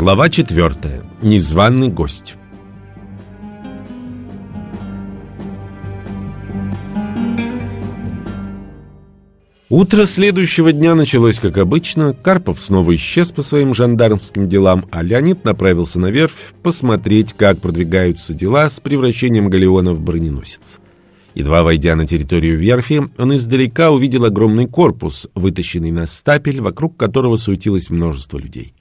Глава 4. Незваный гость. Утро следующего дня началось как обычно. Карпов снова исчез по своим жандармским делам, а Леонид направился на верфь посмотреть, как продвигаются дела с превращением галеона в броненосец. Едва войдя на территорию верфи, он издалека увидел огромный корпус, вытащенный на стапель, вокруг которого суетилось множество людей.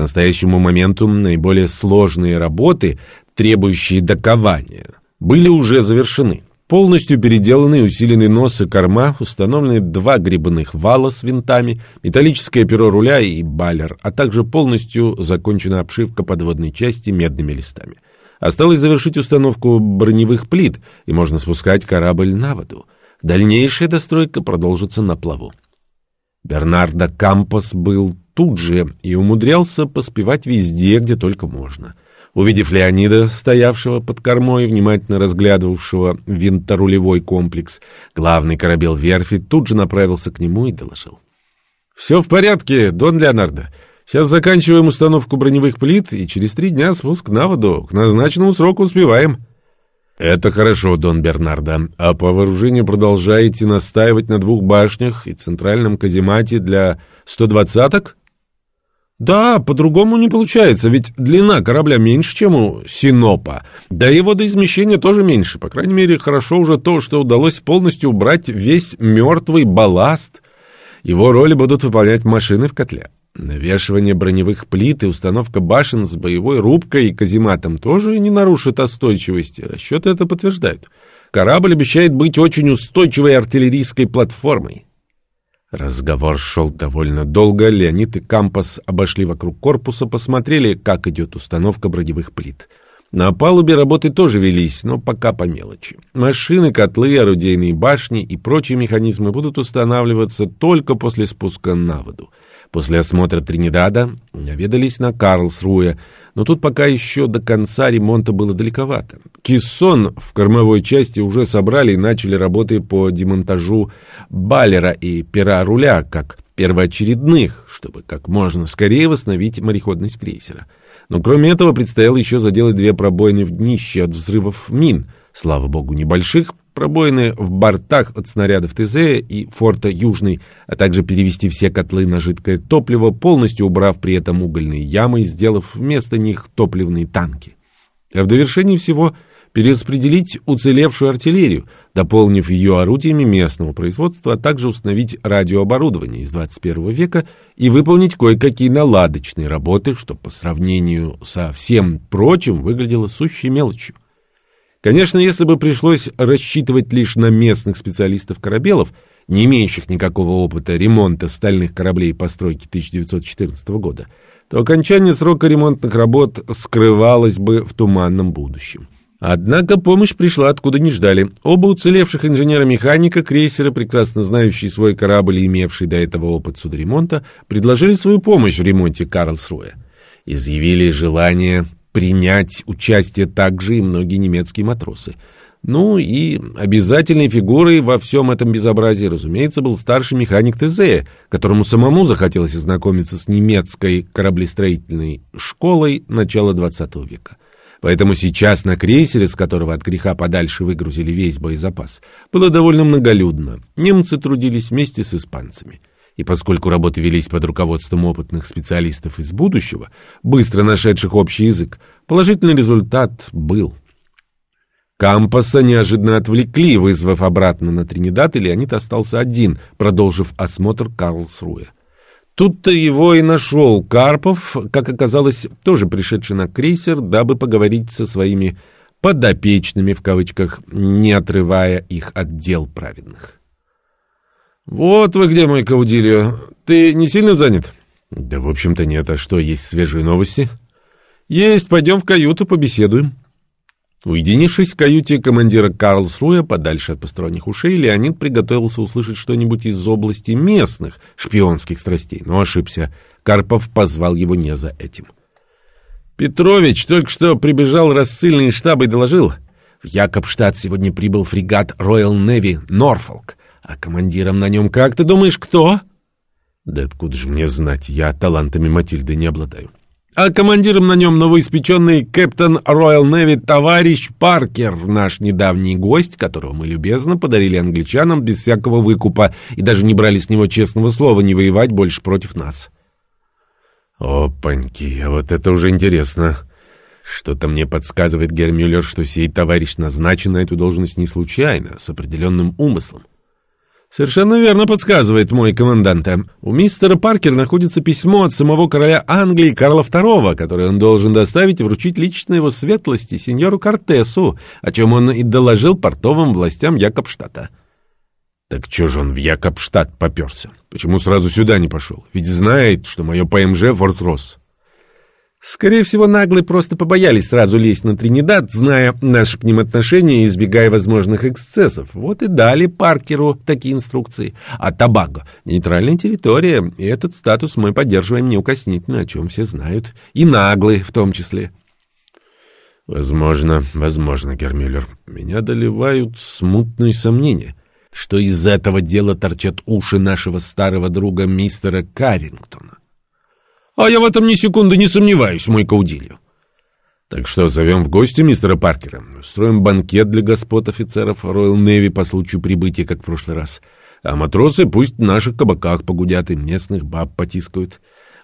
Настоящему моменту наиболее сложные работы, требующие докования, были уже завершены. Полностью переделаны и усилены нос и корма, установлены два грибных вала с винтами, металлическое перо руля и баллер, а также полностью закончена обшивка подводной части медными листами. Осталось завершить установку броневых плит, и можно спускать корабль на воду. Дальнейшая достройка продолжится на плаву. Бернардо Кампос был тут же и умудрялся поспевать везде, где только можно — Увидев Леонида, стоявшего под кормой и внимательно разглядывавшего винторулевой комплекс, главный корабел верфи тут же направился к нему и доложил. «Все в порядке, Дон Леонардо. Сейчас заканчиваем установку броневых плит, и через три дня спуск на воду. К назначенному сроку успеваем». «Это хорошо, Дон Бернардо. А по вооружению продолжаете настаивать на двух башнях и центральном каземате для 120-ок?» Да, по-другому не получается, ведь длина корабля меньше, чем у Синопа. Да и водоизмещение тоже меньше. По крайней мере, хорошо уже то, что удалось полностью убрать весь мертвый балласт. Его роли будут выполнять машины в котле. Навешивание броневых плит и установка башен с боевой рубкой и казематом тоже не нарушит остойчивости. Расчеты это подтверждают. Корабль обещает быть очень устойчивой артиллерийской платформой. Разговор шел довольно долго. Леонид и Кампас обошли вокруг корпуса, посмотрели, как идет установка броневых плит. На палубе работы тоже велись, но пока по мелочи. Машины, котлы, орудийные башни и прочие механизмы будут устанавливаться только после спуска на воду. После осмотра Тринидада наведались на Карлсруэ, но тут пока еще до конца ремонта было далековато. Кессон в кормовой части уже собрали и начали работы по демонтажу баллера и пера руля, как первоочередных, чтобы как можно скорее восстановить мореходность крейсера. Но кроме этого предстояло еще заделать две пробоины в днище от взрывов мин, слава богу, небольших, пробоины в бортах от снарядов ТЗ и форта Южный, а также перевести все котлы на жидкое топливо, полностью убрав при этом угольные ямы и сделав вместо них топливные танки. А в довершении всего перераспределить уцелевшую артиллерию, дополнив ее орудиями местного производства, а также установить радиооборудование из 21 века и выполнить кое-какие наладочные работы, что по сравнению со всем прочим выглядело сущей мелочью. Конечно, если бы пришлось рассчитывать лишь на местных специалистов-корабелов, не имеющих никакого опыта ремонта стальных кораблей постройки 1914 года, то окончание срока ремонтных работ скрывалось бы в туманном будущем. Однако помощь пришла откуда не ждали. Оба уцелевших инженера-механика крейсера, прекрасно знающие свой корабль и имевшие до этого опыт судоремонта, предложили свою помощь в ремонте Карлсруэ. Изъявили желание принять участие также и многие немецкие матросы. Ну и обязательной фигурой во всем этом безобразии, разумеется, был старший механик ТЗ, которому самому захотелось ознакомиться с немецкой кораблестроительной школой начала XX века. Поэтому сейчас на крейсере, с которого от греха подальше выгрузили весь боезапас, было довольно многолюдно. Немцы трудились вместе с испанцами. И поскольку работы велись под руководством опытных специалистов из будущего, быстро нашедших общий язык, положительный результат был. Кампаса неожиданно отвлекли, вызвав обратно на Тринидад, и Леонид остался один, продолжив осмотр Карлсруэ. Тут-то его и нашел Карпов, как оказалось, тоже пришедший на крейсер, дабы поговорить со своими «подопечными», в кавычках, не отрывая их от дел праведных. «Вот вы где, мой Каудильо. Ты не сильно занят?» «Да, в общем-то, нет. А что, есть свежие новости?» «Есть. Пойдем в каюту, побеседуем». Уединившись в каюте командира Карлсруя подальше от посторонних ушей, Леонид приготовился услышать что-нибудь из области местных шпионских страстей, но ошибся. Карпов позвал его не за этим. «Петрович только что прибежал рассыльный штаб и доложил. В Якобштадт сегодня прибыл фрегат Royal Navy Норфолк. А командиром на нем, как ты думаешь, кто? Да откуда же мне знать, я талантами Матильды не обладаю. а командиром на нем новоиспеченный капитан Royal Navy товарищ Паркер, наш недавний гость, которого мы любезно подарили англичанам без всякого выкупа и даже не брали с него честного слова не воевать больше против нас. Опаньки, а вот это уже интересно. Что-то мне подсказывает Гермюллер, что сей товарищ назначен на эту должность не случайно, с определенным умыслом. Совершенно верно подсказывает мой командант. У мистера Паркера находится письмо от самого короля Англии Карла II, которое он должен доставить и вручить лично его светлости, сеньору Кортесу, о чем он и доложил портовым властям Якобштадта. Так чё же он в Якобштадт попёрся? Почему сразу сюда не пошел? Ведь знает, что мое ПМЖ Форт Росс. Скорее всего, наглые просто побоялись сразу лезть на Тринидад, зная наши к ним отношения и избегая возможных эксцессов. Вот и дали Паркеру такие инструкции. А Табаго — нейтральная территория, и этот статус мы поддерживаем неукоснительно, о чем все знают. И наглые в том числе. Возможно, возможно, Гермюллер. Меня доливают смутные сомнения, что из этого дела торчат уши нашего старого друга мистера Каррингтона. А я в этом ни секунды не сомневаюсь, мой Каудильо. Так что зовем в гости мистера Паркера. Устроим банкет для господ офицеров Royal Navy по случаю прибытия, как в прошлый раз. А матросы пусть в наших кабаках погудят и местных баб потискают.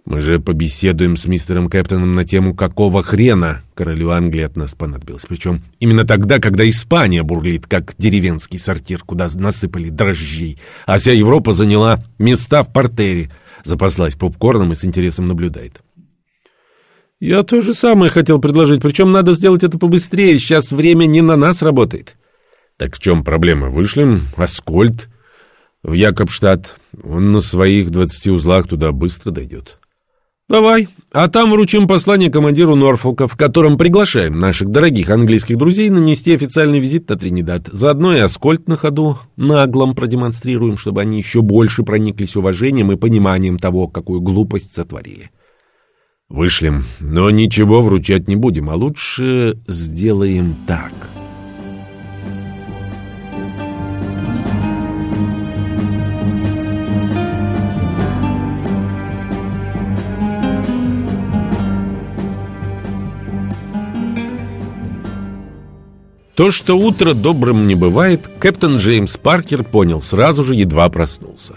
Мы же побеседуем с мистером Кэптоном на тему, какого хрена королю Англии от нас понадобилось. Причем именно тогда, когда Испания бурлит, как деревенский сортир, куда насыпали дрожжей, а вся Европа заняла места в портере — запаслась попкорном и с интересом наблюдает. «Я то же самое хотел предложить, причем надо сделать это побыстрее, сейчас время не на нас работает». «Так в чем проблема? Вышлем Аскольд в Якобштадт. Он на своих двадцати узлах туда быстро дойдет». «Давай. А там вручим послание командиру Норфолка, в котором приглашаем наших дорогих английских друзей нанести официальный визит на Тринидад. Заодно и Аскольд на ходу наглом продемонстрируем, чтобы они еще больше прониклись уважением и пониманием того, какую глупость сотворили». «Вышлем, но ничего вручать не будем, а лучше сделаем так». То, что утро добрым не бывает, капитан Джеймс Паркер понял сразу же, едва проснулся.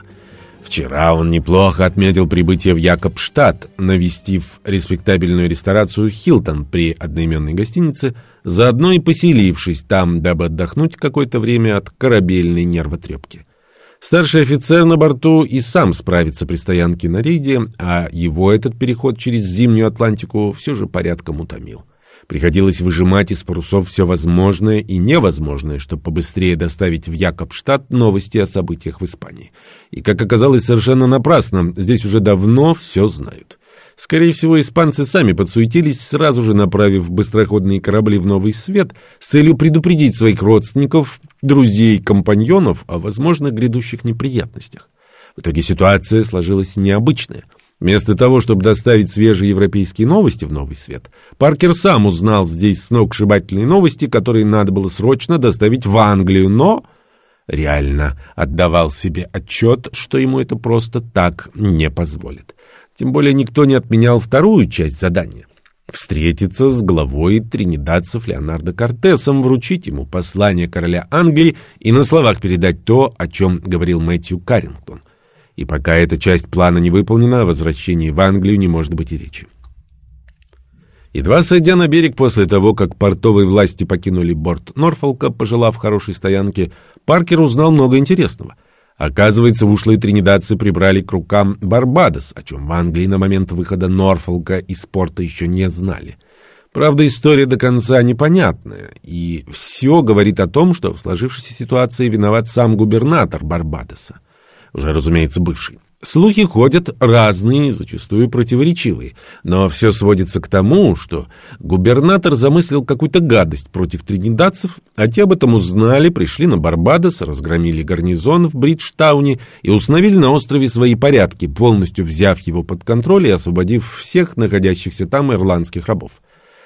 Вчера он неплохо отметил прибытие в Якобштадт, навестив респектабельную ресторацию «Хилтон» при одноименной гостинице, заодно и поселившись там, дабы отдохнуть какое-то время от корабельной нервотрепки. Старший офицер на борту и сам справится при стоянке на рейде, а его этот переход через зимнюю Атлантику все же порядком утомил. Приходилось выжимать из парусов все возможное и невозможное, чтобы побыстрее доставить в Якобштадт новости о событиях в Испании. И, как оказалось, совершенно напрасно, здесь уже давно все знают. Скорее всего, испанцы сами подсуетились, сразу же направив быстроходные корабли в Новый Свет с целью предупредить своих родственников, друзей, компаньонов о возможных грядущих неприятностях. В итоге ситуация сложилась необычная – Вместо того, чтобы доставить свежие европейские новости в Новый Свет, Паркер сам узнал здесь сногсшибательные новости, которые надо было срочно доставить в Англию, но реально отдавал себе отчет, что ему это просто так не позволит. Тем более никто не отменял вторую часть задания — встретиться с главой тринидадцев Леонардо Кортесом, вручить ему послание короля Англии и на словах передать то, о чем говорил Мэтью Каррингтон. И пока эта часть плана не выполнена, о возвращении в Англию не может быть и речи. Едва сойдя на берег после того, как портовые власти покинули борт Норфолка, пожелав хорошей стоянке, Паркер узнал много интересного. Оказывается, ушлые тринидадцы прибрали к рукам Барбадос, о чем в Англии на момент выхода Норфолка из порта еще не знали. Правда, история до конца непонятная, и все говорит о том, что в сложившейся ситуации виноват сам губернатор Барбадоса уже, разумеется, бывший. Слухи ходят разные, зачастую противоречивые, но все сводится к тому, что губернатор замыслил какую-то гадость против тринидадцев, а те об этом узнали, пришли на Барбадос, разгромили гарнизон в Бриджтауне и установили на острове свои порядки, полностью взяв его под контроль и освободив всех находящихся там ирландских рабов.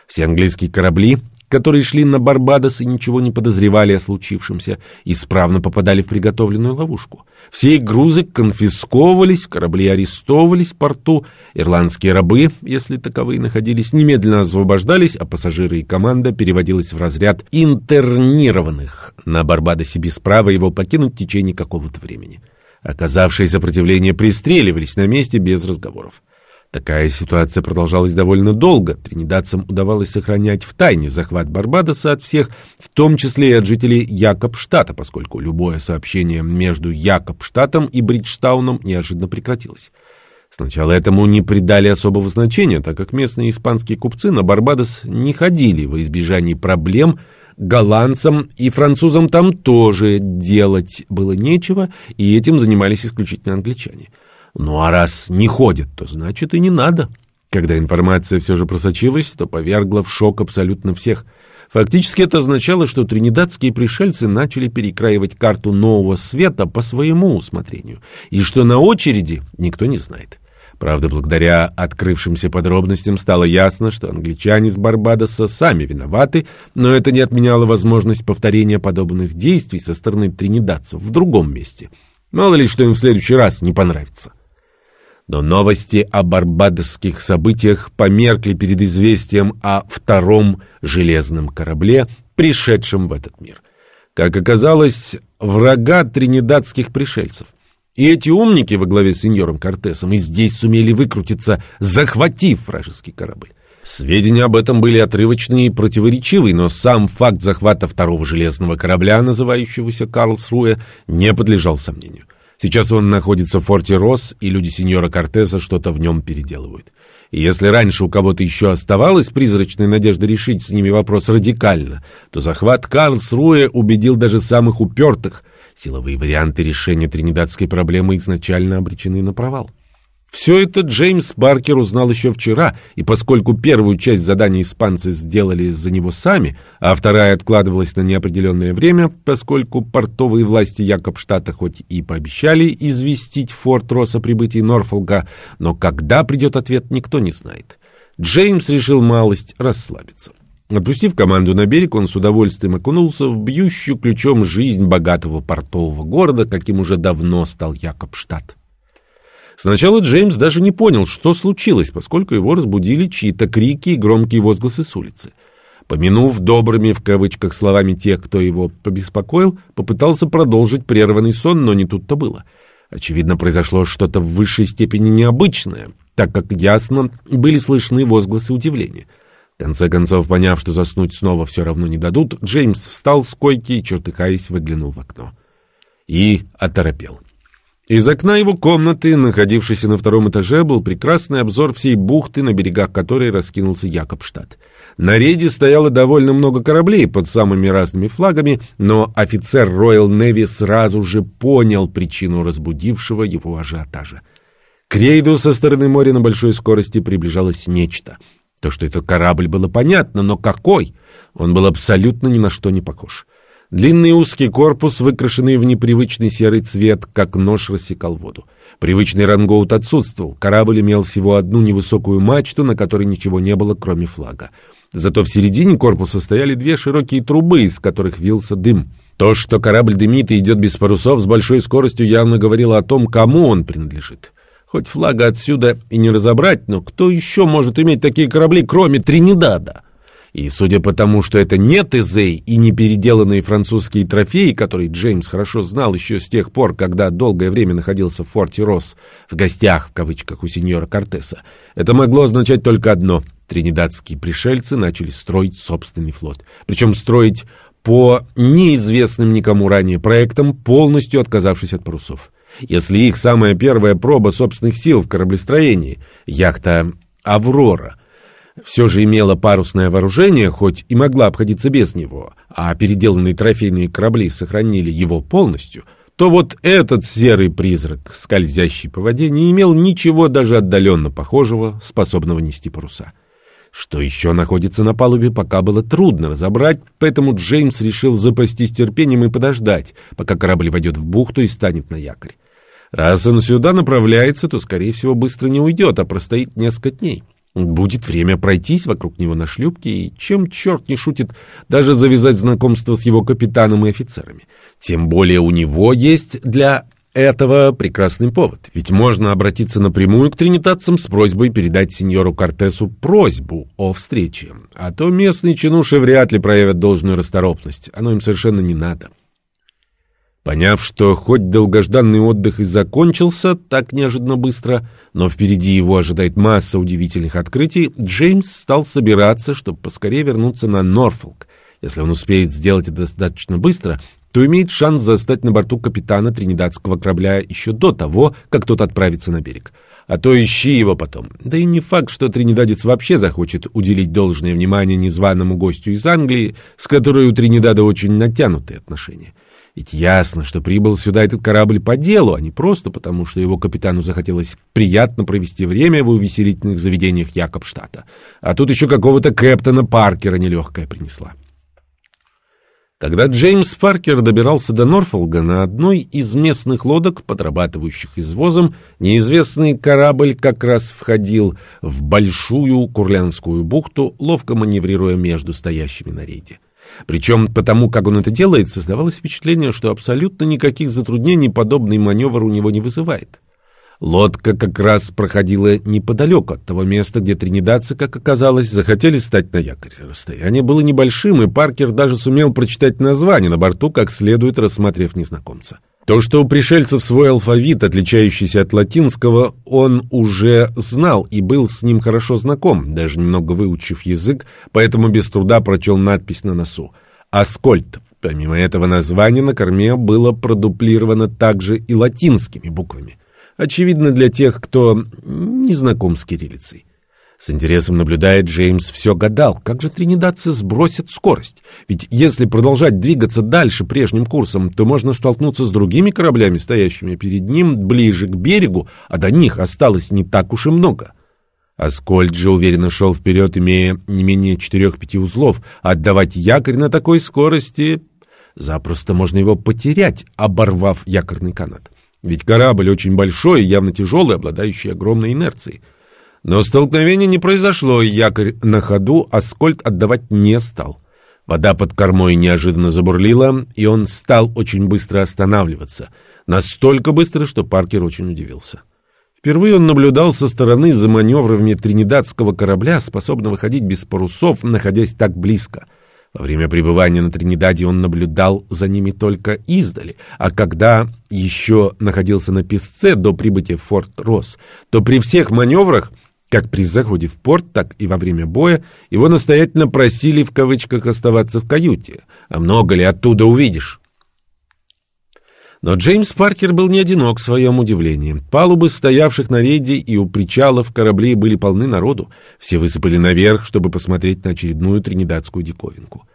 Все английские корабли которые шли на Барбадос и ничего не подозревали о случившемся, исправно попадали в приготовленную ловушку. Все их грузы конфисковывались, корабли арестовывались в порту, ирландские рабы, если таковые находились, немедленно освобождались, а пассажиры и команда переводилась в разряд интернированных на Барбадосе без права его покинуть в течение какого-то времени. Оказавшие сопротивление пристреливались на месте без разговоров. Такая ситуация продолжалась довольно долго. Тринидадцам удавалось сохранять в тайне захват Барбадоса от всех, в том числе и от жителей Якобштата, поскольку любое сообщение между Якобштатом и Бриджтауном неожиданно прекратилось. Сначала этому не придали особого значения, так как местные испанские купцы на Барбадос не ходили во избежании проблем голландцам и французам там тоже делать было нечего, и этим занимались исключительно англичане. Ну а раз не ходят, то значит и не надо. Когда информация все же просочилась, то повергла в шок абсолютно всех. Фактически это означало, что тринидадские пришельцы начали перекраивать карту нового света по своему усмотрению, и что на очереди никто не знает. Правда, благодаря открывшимся подробностям стало ясно, что англичане с Барбадоса сами виноваты, но это не отменяло возможность повторения подобных действий со стороны тринидадцев в другом месте. Мало ли, что им в следующий раз не понравится. Но новости о барбадосских событиях померкли перед известием о втором железном корабле, пришедшем в этот мир. Как оказалось, врага тринидадских пришельцев. И эти умники во главе с сеньором Кортесом и здесь сумели выкрутиться, захватив вражеский корабль. Сведения об этом были отрывочные и противоречивые, но сам факт захвата второго железного корабля, называющегося Карлсруэ, не подлежал сомнению. Сейчас он находится в форте Росс, и люди сеньора Кортеса что-то в нем переделывают. И если раньше у кого-то еще оставалась призрачная надежда решить с ними вопрос радикально, то захват Карлсруэ убедил даже самых упертых. Силовые варианты решения тринидадской проблемы изначально обречены на провал. Все это Джеймс Баркер узнал еще вчера, и поскольку первую часть задания испанцы сделали за него сами, а вторая откладывалась на неопределенное время, поскольку портовые власти Якобштата хоть и пообещали известить Форт Росс о прибытии Норфолка, но когда придет ответ, никто не знает. Джеймс решил малость расслабиться. Отпустив команду на берег, он с удовольствием окунулся в бьющую ключом жизнь богатого портового города, каким уже давно стал Якобштадт. Сначала Джеймс даже не понял, что случилось, поскольку его разбудили чьи-то крики и громкие возгласы с улицы. Помянув добрыми в кавычках словами тех, кто его побеспокоил, попытался продолжить прерванный сон, но не тут-то было. Очевидно, произошло что-то в высшей степени необычное, так как ясно были слышны возгласы удивления. В конце концов, поняв, что заснуть снова все равно не дадут, Джеймс встал с койки и, чертыхаясь, выглянул в окно. И оторопел. Из окна его комнаты, находившейся на втором этаже, был прекрасный обзор всей бухты, на берегах которой раскинулся Якобштадт. На рейде стояло довольно много кораблей под самыми разными флагами, но офицер Royal Navy сразу же понял причину разбудившего его ажиотажа. К рейду со стороны моря на большой скорости приближалось нечто. То, что это корабль, было понятно, но какой? Он был абсолютно ни на что не похож. Длинный узкий корпус, выкрашенный в непривычный серый цвет, как нож рассекал воду. Привычный рангоут отсутствовал. Корабль имел всего одну невысокую мачту, на которой ничего не было, кроме флага. Зато в середине корпуса стояли две широкие трубы, из которых вился дым. То, что корабль дымит и идет без парусов с большой скоростью, явно говорило о том, кому он принадлежит. Хоть флага отсюда и не разобрать, но кто еще может иметь такие корабли, кроме Тринидада? И судя по тому, что это не Тезей и не переделанные французские трофеи, которые Джеймс хорошо знал еще с тех пор, когда долгое время находился в форте Росс, в гостях, в кавычках, у сеньора Кортеса, это могло означать только одно. Тринидадские пришельцы начали строить собственный флот. Причем строить по неизвестным никому ранее проектам, полностью отказавшись от парусов. Если их самая первая проба собственных сил в кораблестроении, яхта «Аврора», все же имела парусное вооружение, хоть и могла обходиться без него, а переделанные трофейные корабли сохранили его полностью, то вот этот серый призрак, скользящий по воде, не имел ничего даже отдаленно похожего, способного нести паруса. Что еще находится на палубе, пока было трудно разобрать, поэтому Джеймс решил запастись терпением и подождать, пока корабль войдет в бухту и станет на якорь. Раз он сюда направляется, то, скорее всего, быстро не уйдет, а простоит несколько дней. Будет время пройтись вокруг него на шлюпке, и чем черт не шутит, даже завязать знакомство с его капитаном и офицерами. Тем более у него есть для этого прекрасный повод, ведь можно обратиться напрямую к тринитадцам с просьбой передать сеньору Кортесу просьбу о встрече, а то местные чинуши вряд ли проявят должную расторопность, оно им совершенно не надо. Поняв, что хоть долгожданный отдых и закончился так неожиданно быстро, но впереди его ожидает масса удивительных открытий, Джеймс стал собираться, чтобы поскорее вернуться на Норфолк. Если он успеет сделать это достаточно быстро, то имеет шанс застать на борту капитана тринидадского корабля еще до того, как тот отправится на берег. А то ищи его потом. Да и не факт, что тринидадец вообще захочет уделить должное внимание незваному гостю из Англии, с которой у Тринидада очень натянутые отношения. Ведь ясно, что прибыл сюда этот корабль по делу, а не просто потому, что его капитану захотелось приятно провести время в увеселительных заведениях Якобштата. А тут еще какого-то кэптона Паркера нелегкая принесла. Когда Джеймс Паркер добирался до Норфолга на одной из местных лодок, подрабатывающих извозом, неизвестный корабль как раз входил в большую Курлянскую бухту, ловко маневрируя между стоящими на рейде. Причем потому, как он это делает, создавалось впечатление, что абсолютно никаких затруднений подобный маневр у него не вызывает. Лодка как раз проходила неподалеку от того места, где тринидадцы, как оказалось, захотели стать на якоре. Расстояние было небольшим, и Паркер даже сумел прочитать название на борту, как следует рассмотрев незнакомца. То, что у пришельцев свой алфавит, отличающийся от латинского, он уже знал и был с ним хорошо знаком, даже немного выучив язык, поэтому без труда прочел надпись на носу. «Аскольд». Помимо этого названия на корме было продуплировано также и латинскими буквами. Очевидно для тех, кто не знаком с кириллицей. С интересом наблюдает Джеймс, все гадал, как же тринидадцы сбросят скорость. Ведь если продолжать двигаться дальше прежним курсом, то можно столкнуться с другими кораблями, стоящими перед ним ближе к берегу, а до них осталось не так уж и много. Аскольд же уверенно шел вперед, имея не менее четырех-пяти узлов. Отдавать якорь на такой скорости запросто можно его потерять, оборвав якорный канат. Ведь корабль очень большой явно тяжелый, обладающий огромной инерцией. Но столкновения не произошло, и якорь на ходу Аскольд отдавать не стал. Вода под кормой неожиданно забурлила, и он стал очень быстро останавливаться. Настолько быстро, что Паркер очень удивился. Впервые он наблюдал со стороны за маневрами тринидадского корабля, способного ходить без парусов, находясь так близко. Во время пребывания на Тринидаде он наблюдал за ними только издали, а когда еще находился на песце до прибытия в Форт Росс, то при всех маневрах как при заходе в порт, так и во время боя его настоятельно просили в кавычках оставаться в каюте. А много ли оттуда увидишь? Но Джеймс Паркер был не одинок в своем удивлении. Палубы стоявших на рейде и у причалов кораблей были полны народу. Все высыпали наверх, чтобы посмотреть на очередную тринидадскую диковинку.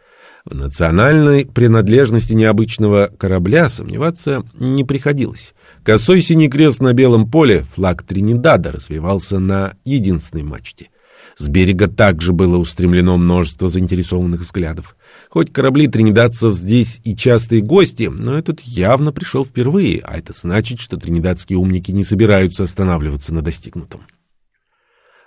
В национальной принадлежности необычного корабля сомневаться не приходилось. Косой синий крест на белом поле, флаг Тринидада, развивался на единственной мачте. С берега также было устремлено множество заинтересованных взглядов. Хоть корабли тринидадцев здесь и частые гости, но этот явно пришел впервые, а это значит, что тринидадские умники не собираются останавливаться на достигнутом.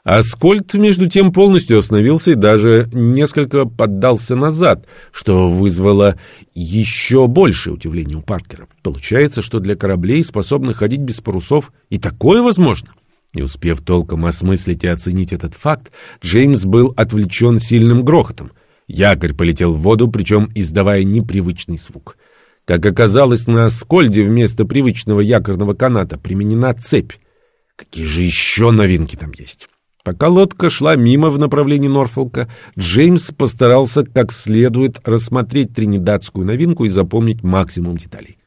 Аскольд, между тем, полностью остановился и даже несколько поддался назад, что вызвало еще большее удивление у Паркера. Получается, что для кораблей, способных ходить без парусов, и такое возможно. Не успев толком осмыслить и оценить этот факт, Джеймс был отвлечен сильным грохотом. Якорь полетел в воду, причем издавая непривычный звук. Как оказалось, на Аскольде вместо привычного якорного каната применена цепь. Какие же еще новинки там есть? Пока лодка шла мимо в направлении Норфолка, Джеймс постарался как следует рассмотреть тринидадскую новинку и запомнить максимум деталей.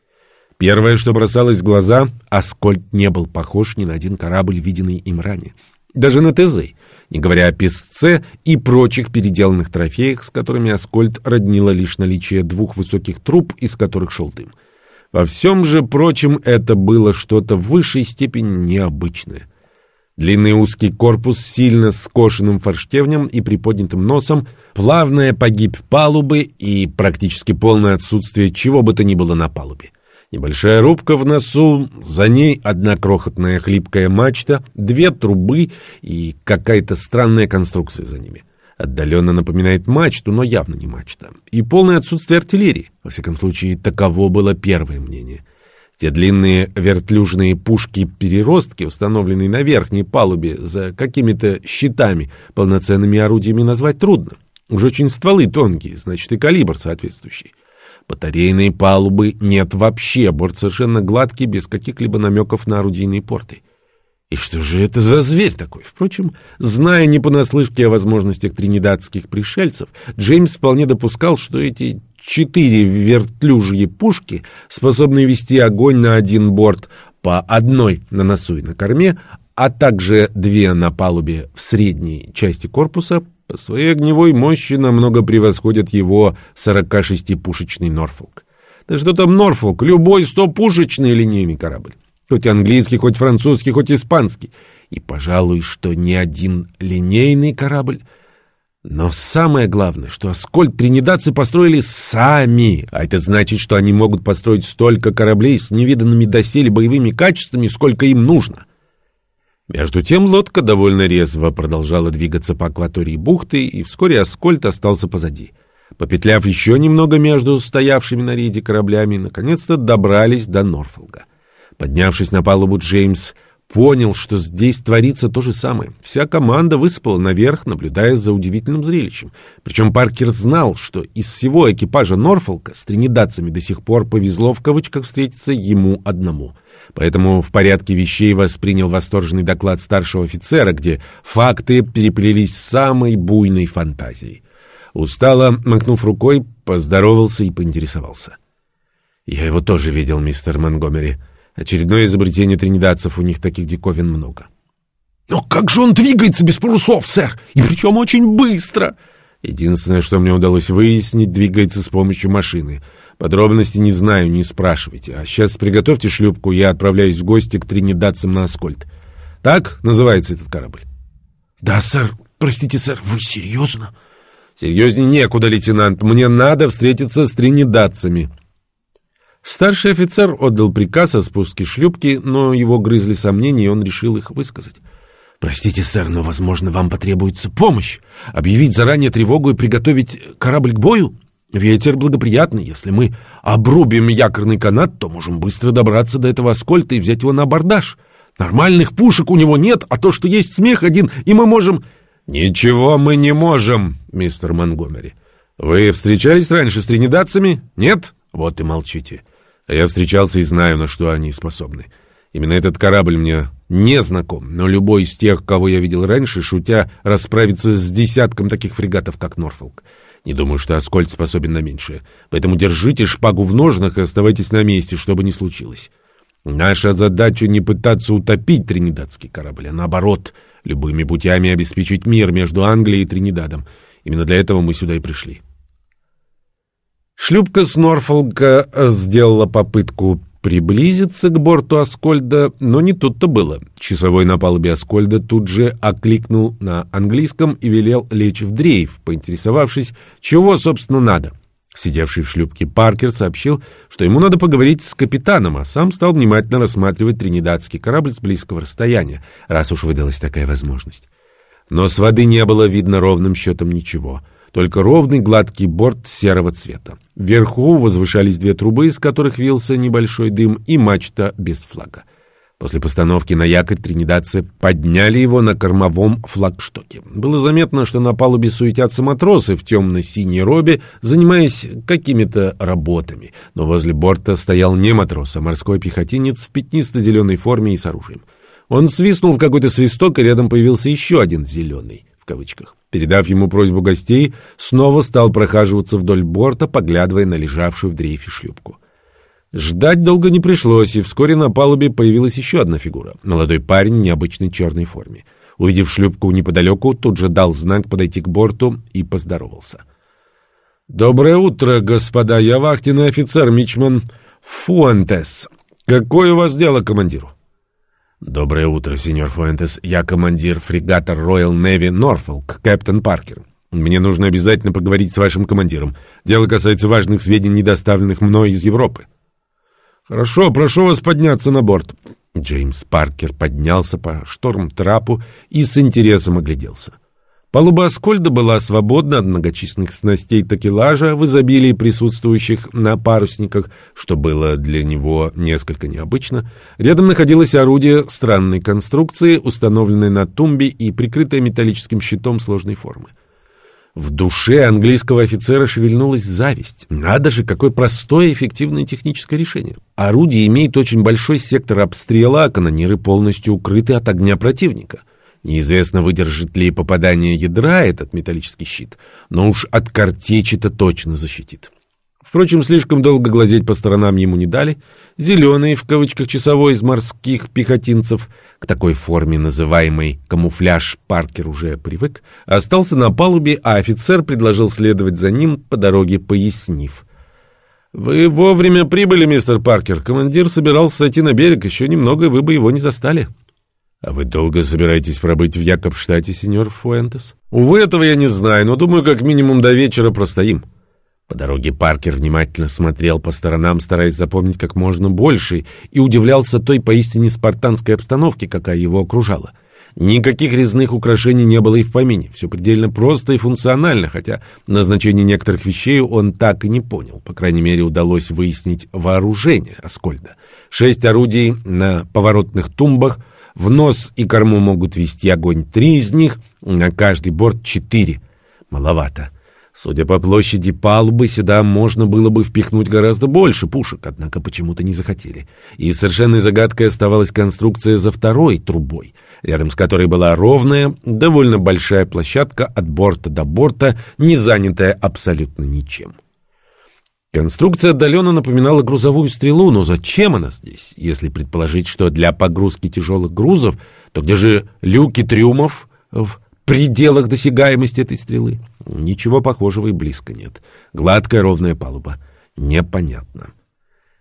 Первое, что бросалось в глаза, Аскольд не был похож ни на один корабль, виденный им ранее. Даже на Тезей, не говоря о песце и прочих переделанных трофеях, с которыми Аскольд роднило лишь наличие двух высоких труб, из которых шел дым. Во всем же прочем это было что-то в высшей степени необычное. Длинный узкий корпус сильно скошенным форштевнем и приподнятым носом, плавная погиб палубы и практически полное отсутствие чего бы то ни было на палубе. Небольшая рубка в носу, за ней одна крохотная хлипкая мачта, две трубы и какая-то странная конструкция за ними. Отдаленно напоминает мачту, но явно не мачта. И полное отсутствие артиллерии. Во всяком случае, таково было первое мнение. Те длинные вертлюжные пушки-переростки, установленные на верхней палубе за какими-то щитами, полноценными орудиями назвать трудно. Уж очень стволы тонкие, значит и калибр соответствующий. Батарейной палубы нет вообще, борт совершенно гладкий, без каких-либо намеков на орудийные порты. И что же это за зверь такой? Впрочем, зная не понаслышке о возможностях тринидадских пришельцев, Джеймс вполне допускал, что эти четыре вертлюжьи пушки, способные вести огонь на один борт по одной на носу и на корме, а также две на палубе в средней части корпуса, по своей огневой мощи намного превосходят его 46-пушечный Норфолк. Да что там Норфолк, любой 100-пушечный линейный корабль. Хоть английский, хоть французский, хоть испанский. И, пожалуй, что ни один линейный корабль. Но самое главное, что Аскольд тринидадцы построили сами. А это значит, что они могут построить столько кораблей с невиданными доселе боевыми качествами, сколько им нужно. — между тем лодка довольно резво продолжала двигаться по акватории бухты, и вскоре Аскольд остался позади. Попетляв еще немного между стоявшими на рейде кораблями, наконец-то добрались до Норфолга. Поднявшись на палубу, Джеймс понял, что здесь творится то же самое. Вся команда высыпала наверх, наблюдая за удивительным зрелищем. Причем Паркер знал, что из всего экипажа Норфолка с тринидадцами до сих пор повезло в кавычках встретиться ему одному — Поэтому в порядке вещей воспринял восторженный доклад старшего офицера, где факты переплелись с самой буйной фантазией. Устало, макнув рукой, поздоровался и поинтересовался. «Я его тоже видел, мистер Монгомери. Очередное изобретение тринидадцев, у них таких диковин много». «Но как же он двигается без парусов, сэр? И причем очень быстро!» Единственное, что мне удалось выяснить, двигается с помощью машины — Подробности не знаю, не спрашивайте. А сейчас приготовьте шлюпку, я отправляюсь в гости к тринидадцам на Аскольд. Так называется этот корабль? Да, сэр. Простите, сэр, вы серьезно? Серьезнее некуда, лейтенант. Мне надо встретиться с тринидадцами. Старший офицер отдал приказ о спуске шлюпки, но его грызли сомнения, и он решил их высказать. «Простите, сэр, но, возможно, вам потребуется помощь. Объявить заранее тревогу и приготовить корабль к бою?» Ветер благоприятный. Если мы обрубим якорный канат, то можем быстро добраться до этого Аскольта и взять его на абордаж. Нормальных пушек у него нет, а то, что есть смех один, и мы можем... Ничего мы не можем, мистер Монгомери. Вы встречались раньше с тринидадцами? Нет? Вот и молчите. А я встречался и знаю, на что они способны. Именно этот корабль мне не знаком, но любой из тех, кого я видел раньше, шутя, расправится с десятком таких фрегатов, как Норфолк. Не думаю, что Аскольд способен на меньшее. Поэтому держите шпагу в ножнах и оставайтесь на месте, что бы ни случилось. Наша задача не пытаться утопить тринидадский корабль, а наоборот, любыми путями обеспечить мир между Англией и Тринидадом. Именно для этого мы сюда и пришли. Шлюпка с Норфолка сделала попытку приблизиться к борту Аскольда, но не тут-то было. Часовой на палубе Аскольда тут же окликнул на английском и велел лечь в дрейф, поинтересовавшись, чего, собственно, надо. Сидевший в шлюпке Паркер сообщил, что ему надо поговорить с капитаном, а сам стал внимательно рассматривать тринидадский корабль с близкого расстояния, раз уж выдалась такая возможность. Но с воды не было видно ровным счетом ничего — только ровный гладкий борт серого цвета. Вверху возвышались две трубы, из которых вился небольшой дым, и мачта без флага. После постановки на якорь тринидадцы подняли его на кормовом флагштоке. Было заметно, что на палубе суетятся матросы в темно-синей робе, занимаясь какими-то работами. Но возле борта стоял не матрос, а морской пехотинец в пятнисто-зеленой форме и с оружием. Он свистнул в какой-то свисток, и рядом появился еще один зеленый, в кавычках. Передав ему просьбу гостей, снова стал прохаживаться вдоль борта, поглядывая на лежавшую в дрейфе шлюпку. Ждать долго не пришлось, и вскоре на палубе появилась еще одна фигура. Молодой парень в необычной черной форме. Увидев шлюпку неподалеку, тут же дал знак подойти к борту и поздоровался. «Доброе утро, господа! Я вахтенный офицер Мичман Фуэнтес. Какое у вас дело, командиру?» «Доброе утро, сеньор Фуэнтес. Я командир фрегата Royal Navy Norfolk, капитан Паркер. Мне нужно обязательно поговорить с вашим командиром. Дело касается важных сведений, доставленных мной из Европы». Хорошо, прошу вас подняться на борт. Джеймс Паркер поднялся по шторм-трапу и с интересом огляделся. Палуба Аскольда была свободна от многочисленных снастей такелажа в изобилии присутствующих на парусниках, что было для него несколько необычно. Рядом находилось орудие странной конструкции, установленное на тумбе и прикрытое металлическим щитом сложной формы. В душе английского офицера шевельнулась зависть. Надо же, какое простое и эффективное техническое решение. Орудие имеет очень большой сектор обстрела, а канониры полностью укрыты от огня противника. Неизвестно, выдержит ли попадание ядра этот металлический щит, но уж от картечи-то точно защитит. Впрочем, слишком долго глазеть по сторонам ему не дали. Зеленый, в кавычках, часовой из морских пехотинцев, к такой форме называемой «камуфляж» Паркер уже привык, остался на палубе, а офицер предложил следовать за ним по дороге, пояснив. «Вы вовремя прибыли, мистер Паркер. Командир собирался сойти на берег. Еще немного, вы бы его не застали». «А вы долго собираетесь пробыть в Якобштате, сеньор Фуэнтес?» «Увы, этого я не знаю, но думаю, как минимум до вечера простоим». По дороге Паркер внимательно смотрел по сторонам, стараясь запомнить как можно больше, и удивлялся той поистине спартанской обстановке, какая его окружала. Никаких резных украшений не было и в помине. Все предельно просто и функционально, хотя назначение некоторых вещей он так и не понял. По крайней мере, удалось выяснить вооружение Аскольда. Шесть орудий на поворотных тумбах, в нос и корму могут вести огонь три из них, на каждый борт четыре. Маловато. Судя по площади палубы, сюда можно было бы впихнуть гораздо больше пушек, однако почему-то не захотели. И совершенной загадкой оставалась конструкция за второй трубой, рядом с которой была ровная, довольно большая площадка от борта до борта, не занятая абсолютно ничем. Конструкция отдаленно напоминала грузовую стрелу, но зачем она здесь? Если предположить, что для погрузки тяжелых грузов, то где же люки трюмов в пределах досягаемости этой стрелы? Ничего похожего и близко нет. Гладкая ровная палуба. Непонятно.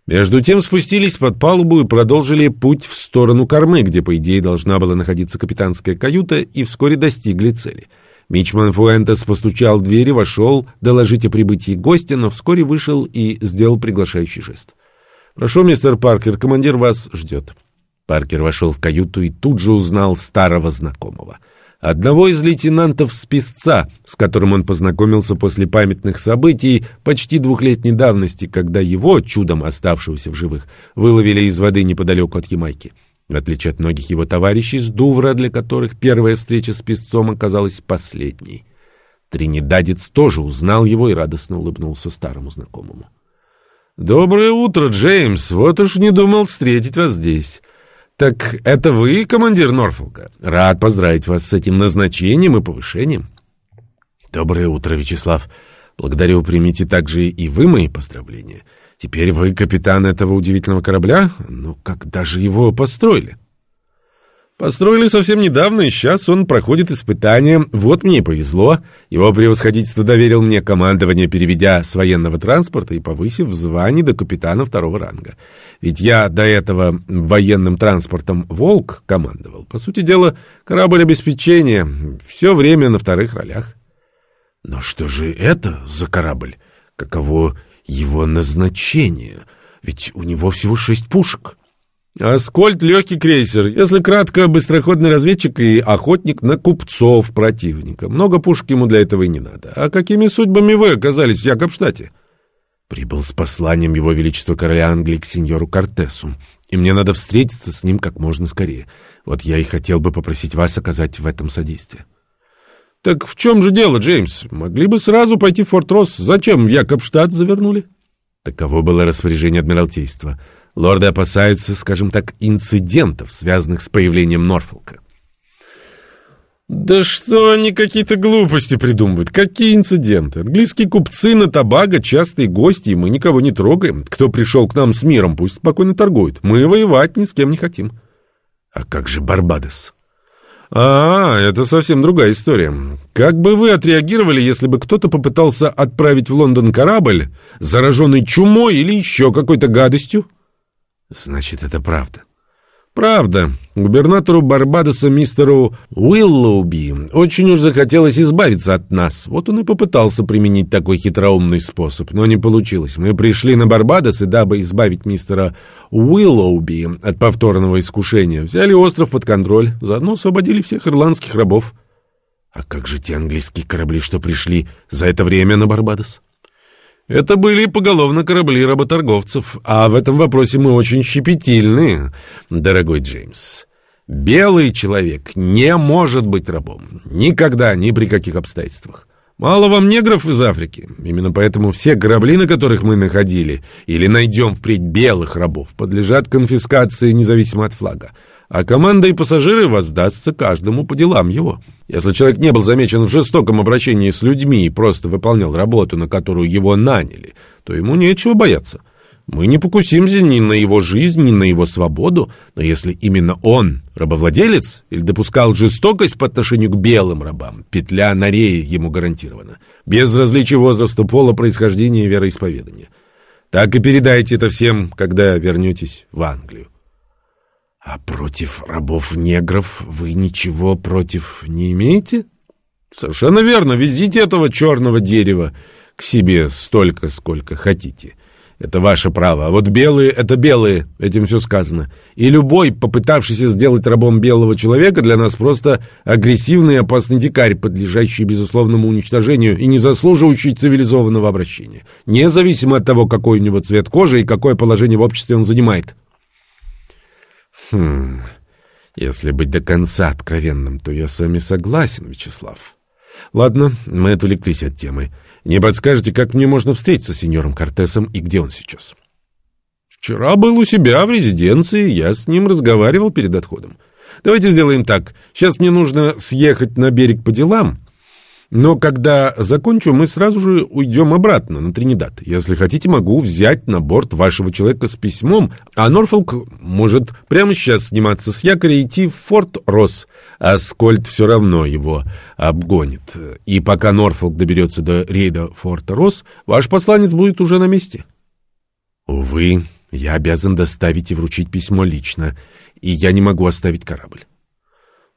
Между тем спустились под палубу и продолжили путь в сторону кормы, где, по идее, должна была находиться капитанская каюта, и вскоре достигли цели. Мичман Фуэнтес постучал в дверь и вошел доложить о прибытии гостя, но вскоре вышел и сделал приглашающий жест. «Прошу, мистер Паркер, командир вас ждет». Паркер вошел в каюту и тут же узнал старого знакомого — одного из лейтенантов-списца, с которым он познакомился после памятных событий почти двухлетней давности, когда его, чудом оставшегося в живых, выловили из воды неподалеку от Ямайки. В отличие от многих его товарищей с Дувра, для которых первая встреча с песцом оказалась последней. Тринидадец тоже узнал его и радостно улыбнулся старому знакомому. «Доброе утро, Джеймс! Вот уж не думал встретить вас здесь. «Так это вы, командир Норфолка? Рад поздравить вас с этим назначением и повышением». «Доброе утро, Вячеслав. Благодарю, примите также и вы мои поздравления. Теперь вы капитан этого удивительного корабля? Ну, когда же его построили?» Построили совсем недавно, и сейчас он проходит испытания. Вот мне и повезло. Его превосходительство доверил мне командование, переведя с военного транспорта и повысив в звании до капитана второго ранга. Ведь я до этого военным транспортом «Волк» командовал. По сути дела, корабль обеспечения. Все время на вторых ролях. Но что же это за корабль? Каково его назначение? Ведь у него всего шесть пушек. Аскольд — легкий крейсер, если кратко, быстроходный разведчик и охотник на купцов противника. Много пушек ему для этого и не надо. А какими судьбами вы оказались в Якобштате? Прибыл с посланием его величества короля Англии к сеньору Кортесу, и мне надо встретиться с ним как можно скорее. Вот я и хотел бы попросить вас оказать в этом содействие. Так в чем же дело, Джеймс? Могли бы сразу пойти в Форт Росс. Зачем Якобштадт завернули? Таково было распоряжение Адмиралтейства — Лорды опасаются, скажем так, инцидентов, связанных с появлением Норфолка. Да что они какие-то глупости придумывают? Какие инциденты? Английские купцы на Табаго частые гости, и мы никого не трогаем. Кто пришел к нам с миром, пусть спокойно торгует. Мы воевать ни с кем не хотим. А как же Барбадос? А, это совсем другая история. Как бы вы отреагировали, если бы кто-то попытался отправить в Лондон корабль, зараженный чумой или еще какой-то гадостью? Значит, это правда. Правда, губернатору Барбадоса мистеру Уиллоуби очень уж захотелось избавиться от нас. Вот он и попытался применить такой хитроумный способ, но не получилось. Мы пришли на Барбадос, и дабы избавить мистера Уиллоуби от повторного искушения, взяли остров под контроль, заодно освободили всех ирландских рабов. А как же те английские корабли, что пришли за это время на Барбадос? Это были поголовно корабли работорговцев, а в этом вопросе мы очень щепетильны, дорогой Джеймс. Белый человек не может быть рабом. Никогда, ни при каких обстоятельствах. Мало вам негров из Африки. Именно поэтому все корабли, на которых мы находили или найдем впредь белых рабов, подлежат конфискации независимо от флага а команда и пассажиры воздастся каждому по делам его. Если человек не был замечен в жестоком обращении с людьми и просто выполнял работу, на которую его наняли, то ему нечего бояться. Мы не покусимся ни на его жизнь, ни на его свободу, но если именно он рабовладелец или допускал жестокость по отношению к белым рабам, петля на рее ему гарантирована, без различия возраста, пола, происхождения и вероисповедания. Так и передайте это всем, когда вернетесь в Англию. А против рабов-негров вы ничего против не имеете? Совершенно верно. Везите этого черного дерева к себе столько, сколько хотите. Это ваше право. А вот белые — это белые. Этим все сказано. И любой, попытавшийся сделать рабом белого человека, для нас просто агрессивный и опасный дикарь, подлежащий безусловному уничтожению и не заслуживающий цивилизованного обращения. Независимо от того, какой у него цвет кожи и какое положение в обществе он занимает. Хм, если быть до конца откровенным, то я с вами согласен, Вячеслав. Ладно, мы отвлеклись от темы. Не подскажете, как мне можно встретиться с сеньором Кортесом и где он сейчас? Вчера был у себя в резиденции, я с ним разговаривал перед отходом. Давайте сделаем так. Сейчас мне нужно съехать на берег по делам, но когда закончу, мы сразу же уйдем обратно на Тринидад. Если хотите, могу взять на борт вашего человека с письмом, а Норфолк может прямо сейчас сниматься с якоря и идти в Форт Росс. А Скольд все равно его обгонит. И пока Норфолк доберется до рейда Форта Росс, ваш посланец будет уже на месте. Увы, я обязан доставить и вручить письмо лично, и я не могу оставить корабль.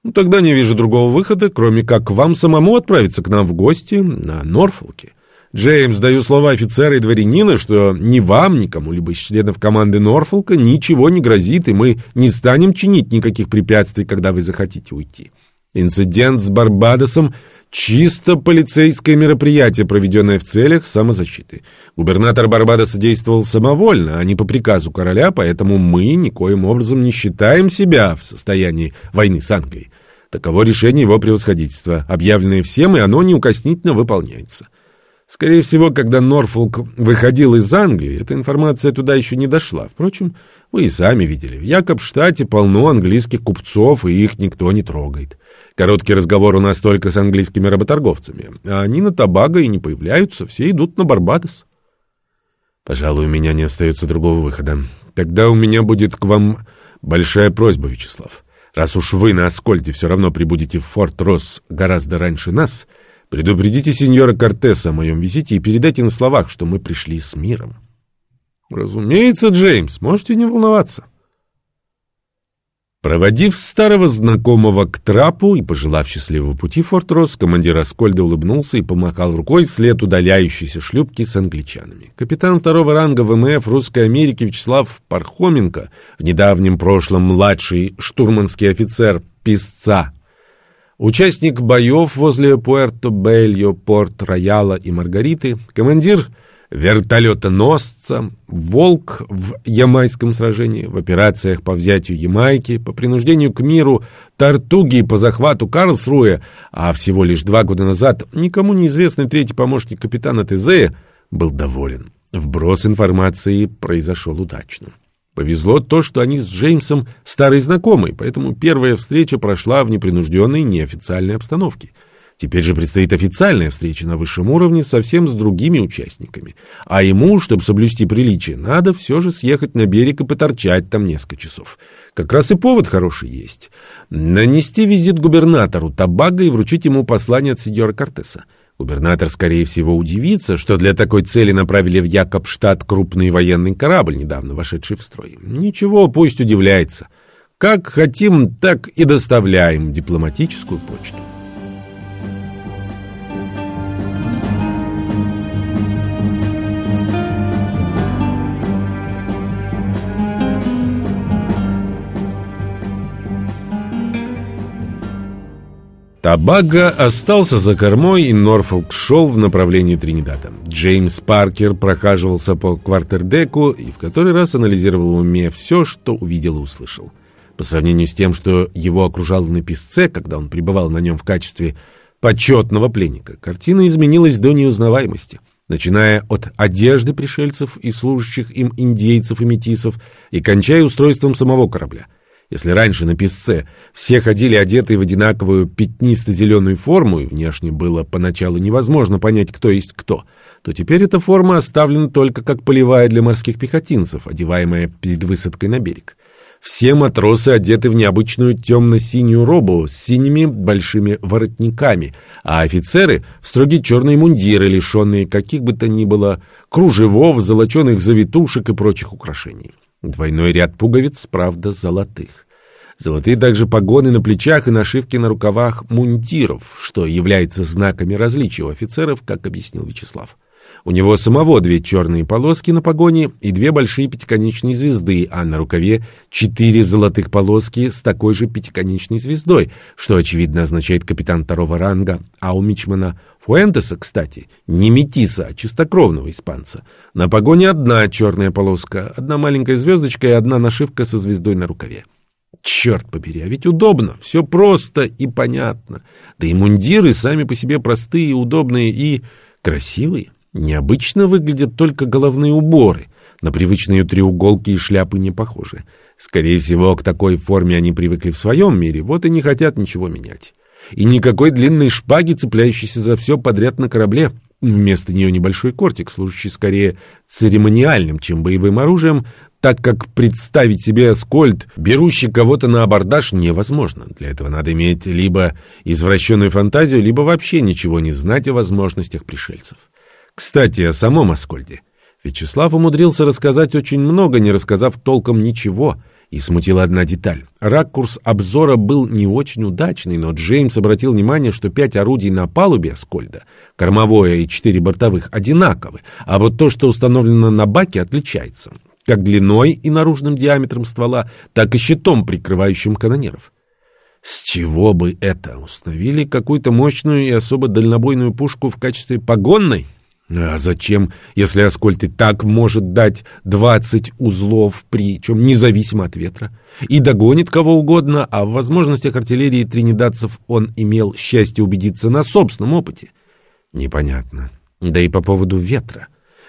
Ну, тогда не вижу другого выхода, кроме как вам самому отправиться к нам в гости на Норфолке. Джеймс, даю слова офицера и дворянина, что ни вам, ни кому-либо из членов команды Норфолка ничего не грозит, и мы не станем чинить никаких препятствий, когда вы захотите уйти. Инцидент с Барбадосом — чисто полицейское мероприятие, проведенное в целях самозащиты. Губернатор Барбадоса действовал самовольно, а не по приказу короля, поэтому мы никоим образом не считаем себя в состоянии войны с Англией. Таково решение его превосходительства, объявленное всем, и оно неукоснительно выполняется. Скорее всего, когда Норфолк выходил из Англии, эта информация туда еще не дошла. Впрочем, вы и сами видели, в Якобштате полно английских купцов, и их никто не трогает. Короткий разговор у нас только с английскими работорговцами, а они на Табаго и не появляются, все идут на Барбадос. Пожалуй, у меня не остается другого выхода. Тогда у меня будет к вам большая просьба, Вячеслав. Раз уж вы на Аскольде все равно прибудете в Форт Росс гораздо раньше нас, предупредите сеньора Кортеса о моем визите и передайте на словах, что мы пришли с миром. Разумеется, Джеймс, можете не волноваться. Проводив старого знакомого к трапу и пожелав счастливого пути Форт Росс, командир Аскольда улыбнулся и помахал рукой вслед удаляющейся шлюпки с англичанами. Капитан второго ранга ВМФ Русской Америки Вячеслав Пархоменко, в недавнем прошлом младший штурманский офицер Песца, участник боев возле Пуэрто-Бельо, Порт-Рояла и Маргариты, командир вертолетоносца, «Волк» в Ямайском сражении, в операциях по взятию Ямайки, по принуждению к миру, «Тартуги» по захвату Карлсруэ, а всего лишь два года назад никому неизвестный третий помощник капитана Тезея был доволен. Вброс информации произошел удачно. Повезло то, что они с Джеймсом старые знакомые, поэтому первая встреча прошла в непринужденной неофициальной обстановке – Теперь же предстоит официальная встреча на высшем уровне совсем с другими участниками. А ему, чтобы соблюсти приличие, надо все же съехать на берег и поторчать там несколько часов. Как раз и повод хороший есть. Нанести визит губернатору Табага и вручить ему послание от сеньора Кортеса. Губернатор, скорее всего, удивится, что для такой цели направили в Якобштадт крупный военный корабль, недавно вошедший в строй. Ничего, пусть удивляется. Как хотим, так и доставляем дипломатическую почту. Табага остался за кормой, и Норфолк шел в направлении Тринидада. Джеймс Паркер прохаживался по квартердеку и в который раз анализировал в уме все, что увидел и услышал. По сравнению с тем, что его окружало на песце, когда он пребывал на нем в качестве почетного пленника, картина изменилась до неузнаваемости. Начиная от одежды пришельцев и служащих им индейцев и метисов и кончая устройством самого корабля – если раньше на песце все ходили одетые в одинаковую пятнисто-зеленую форму, и внешне было поначалу невозможно понять, кто есть кто, то теперь эта форма оставлена только как полевая для морских пехотинцев, одеваемая перед высадкой на берег. Все матросы одеты в необычную темно-синюю робу с синими большими воротниками, а офицеры — в строгие черные мундиры, лишенные каких бы то ни было кружевов, золоченых завитушек и прочих украшений. Двойной ряд пуговиц, правда, золотых. Золотые также погоны на плечах и нашивки на рукавах мундиров, что является знаками различия у офицеров, как объяснил Вячеслав. У него самого две черные полоски на погоне и две большие пятиконечные звезды, а на рукаве четыре золотых полоски с такой же пятиконечной звездой, что, очевидно, означает капитан второго ранга, а у Мичмана Фуэнтеса, кстати, не метиса, а чистокровного испанца. На погоне одна черная полоска, одна маленькая звездочка и одна нашивка со звездой на рукаве. Черт побери, а ведь удобно, все просто и понятно. Да и мундиры сами по себе простые, удобные и красивые. Необычно выглядят только головные уборы. На привычные треуголки и шляпы не похожи. Скорее всего, к такой форме они привыкли в своем мире, вот и не хотят ничего менять. И никакой длинной шпаги, цепляющейся за все подряд на корабле. Вместо нее небольшой кортик, служащий скорее церемониальным, чем боевым оружием, так как представить себе аскольд, берущий кого-то на абордаж, невозможно. Для этого надо иметь либо извращенную фантазию, либо вообще ничего не знать о возможностях пришельцев. Кстати, о самом Аскольде. Вячеслав умудрился рассказать очень много, не рассказав толком ничего, и смутила одна деталь. Ракурс обзора был не очень удачный, но Джеймс обратил внимание, что пять орудий на палубе Аскольда, кормовое и четыре бортовых, одинаковы, а вот то, что установлено на баке, отличается, как длиной и наружным диаметром ствола, так и щитом, прикрывающим канонеров. С чего бы это? Установили какую-то мощную и особо дальнобойную пушку в качестве погонной? А зачем, если Аскольд и так может дать двадцать узлов, причем независимо от ветра, и догонит кого угодно, а в возможностях артиллерии тринидадцев он имел счастье убедиться на собственном опыте? Непонятно. Да и по поводу ветра.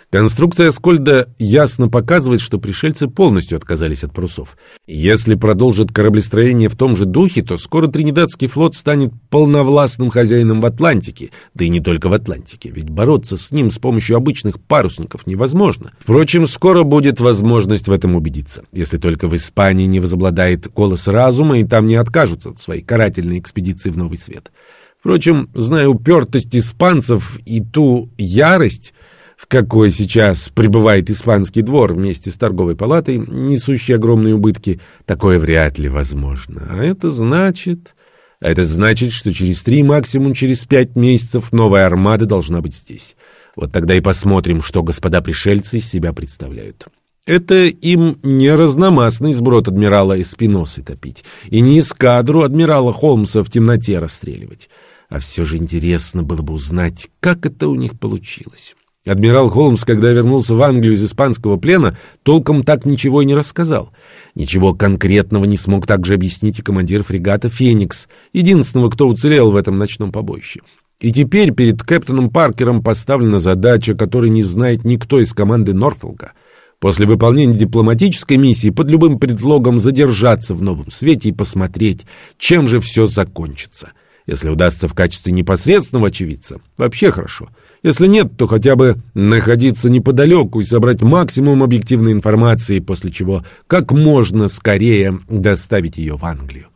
Конструкция Скольда ясно показывает, что пришельцы полностью отказались от парусов. Если продолжит кораблестроение в том же духе, то скоро Тринидадский флот станет полновластным хозяином в Атлантике, да и не только в Атлантике, ведь бороться с ним с помощью обычных парусников невозможно. Впрочем, скоро будет возможность в этом убедиться, если только в Испании не возобладает голос разума и там не откажутся от своей карательной экспедиции в Новый Свет. Впрочем, зная упертость испанцев и ту ярость, в какой сейчас пребывает испанский двор вместе с торговой палатой, несущей огромные убытки, такое вряд ли возможно. А это значит... А это значит, что через три, максимум через пять месяцев новая армада должна быть здесь. Вот тогда и посмотрим, что господа пришельцы из себя представляют. Это им не разномастный сброд адмирала Эспиносы топить, и не эскадру адмирала Холмса в темноте расстреливать. А все же интересно было бы узнать, как это у них получилось. Адмирал Холмс, когда вернулся в Англию из испанского плена, толком так ничего и не рассказал. Ничего конкретного не смог также объяснить и командир фрегата «Феникс», единственного, кто уцелел в этом ночном побоище. И теперь перед капитаном Паркером поставлена задача, которой не знает никто из команды Норфолка. После выполнения дипломатической миссии под любым предлогом задержаться в новом свете и посмотреть, чем же все закончится. Если удастся в качестве непосредственного очевидца, вообще хорошо — если нет, то хотя бы находиться неподалеку и собрать максимум объективной информации, после чего как можно скорее доставить ее в Англию.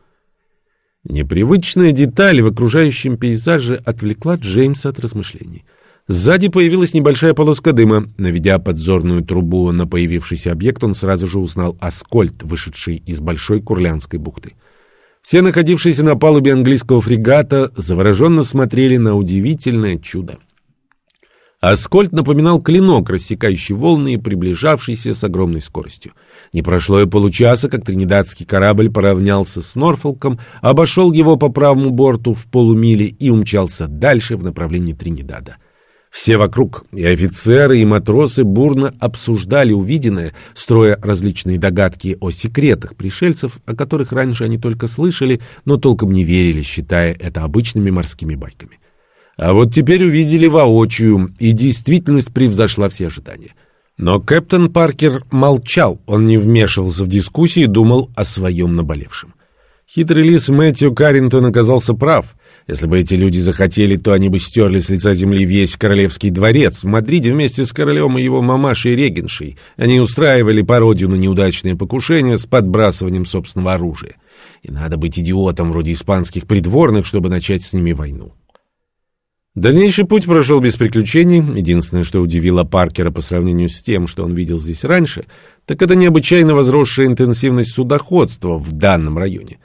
Непривычная деталь в окружающем пейзаже отвлекла Джеймса от размышлений. Сзади появилась небольшая полоска дыма. Наведя подзорную трубу на появившийся объект, он сразу же узнал Аскольд, вышедший из Большой Курлянской бухты. Все находившиеся на палубе английского фрегата завороженно смотрели на удивительное чудо. Аскольд напоминал клинок, рассекающий волны и приближавшийся с огромной скоростью. Не прошло и получаса, как тринидадский корабль поравнялся с Норфолком, обошел его по правому борту в полумиле и умчался дальше в направлении Тринидада. Все вокруг, и офицеры, и матросы бурно обсуждали увиденное, строя различные догадки о секретах пришельцев, о которых раньше они только слышали, но толком не верили, считая это обычными морскими байками. А вот теперь увидели воочию, и действительность превзошла все ожидания. Но капитан Паркер молчал, он не вмешивался в дискуссии и думал о своем наболевшем. Хитрый лис Мэтью Каррингтон оказался прав. Если бы эти люди захотели, то они бы стерли с лица земли весь королевский дворец в Мадриде вместе с королем и его мамашей Регеншей. Они устраивали пародию на неудачные покушения с подбрасыванием собственного оружия. И надо быть идиотом вроде испанских придворных, чтобы начать с ними войну. Дальнейший путь прошел без приключений. Единственное, что удивило Паркера по сравнению с тем, что он видел здесь раньше, так это необычайно возросшая интенсивность судоходства в данном районе.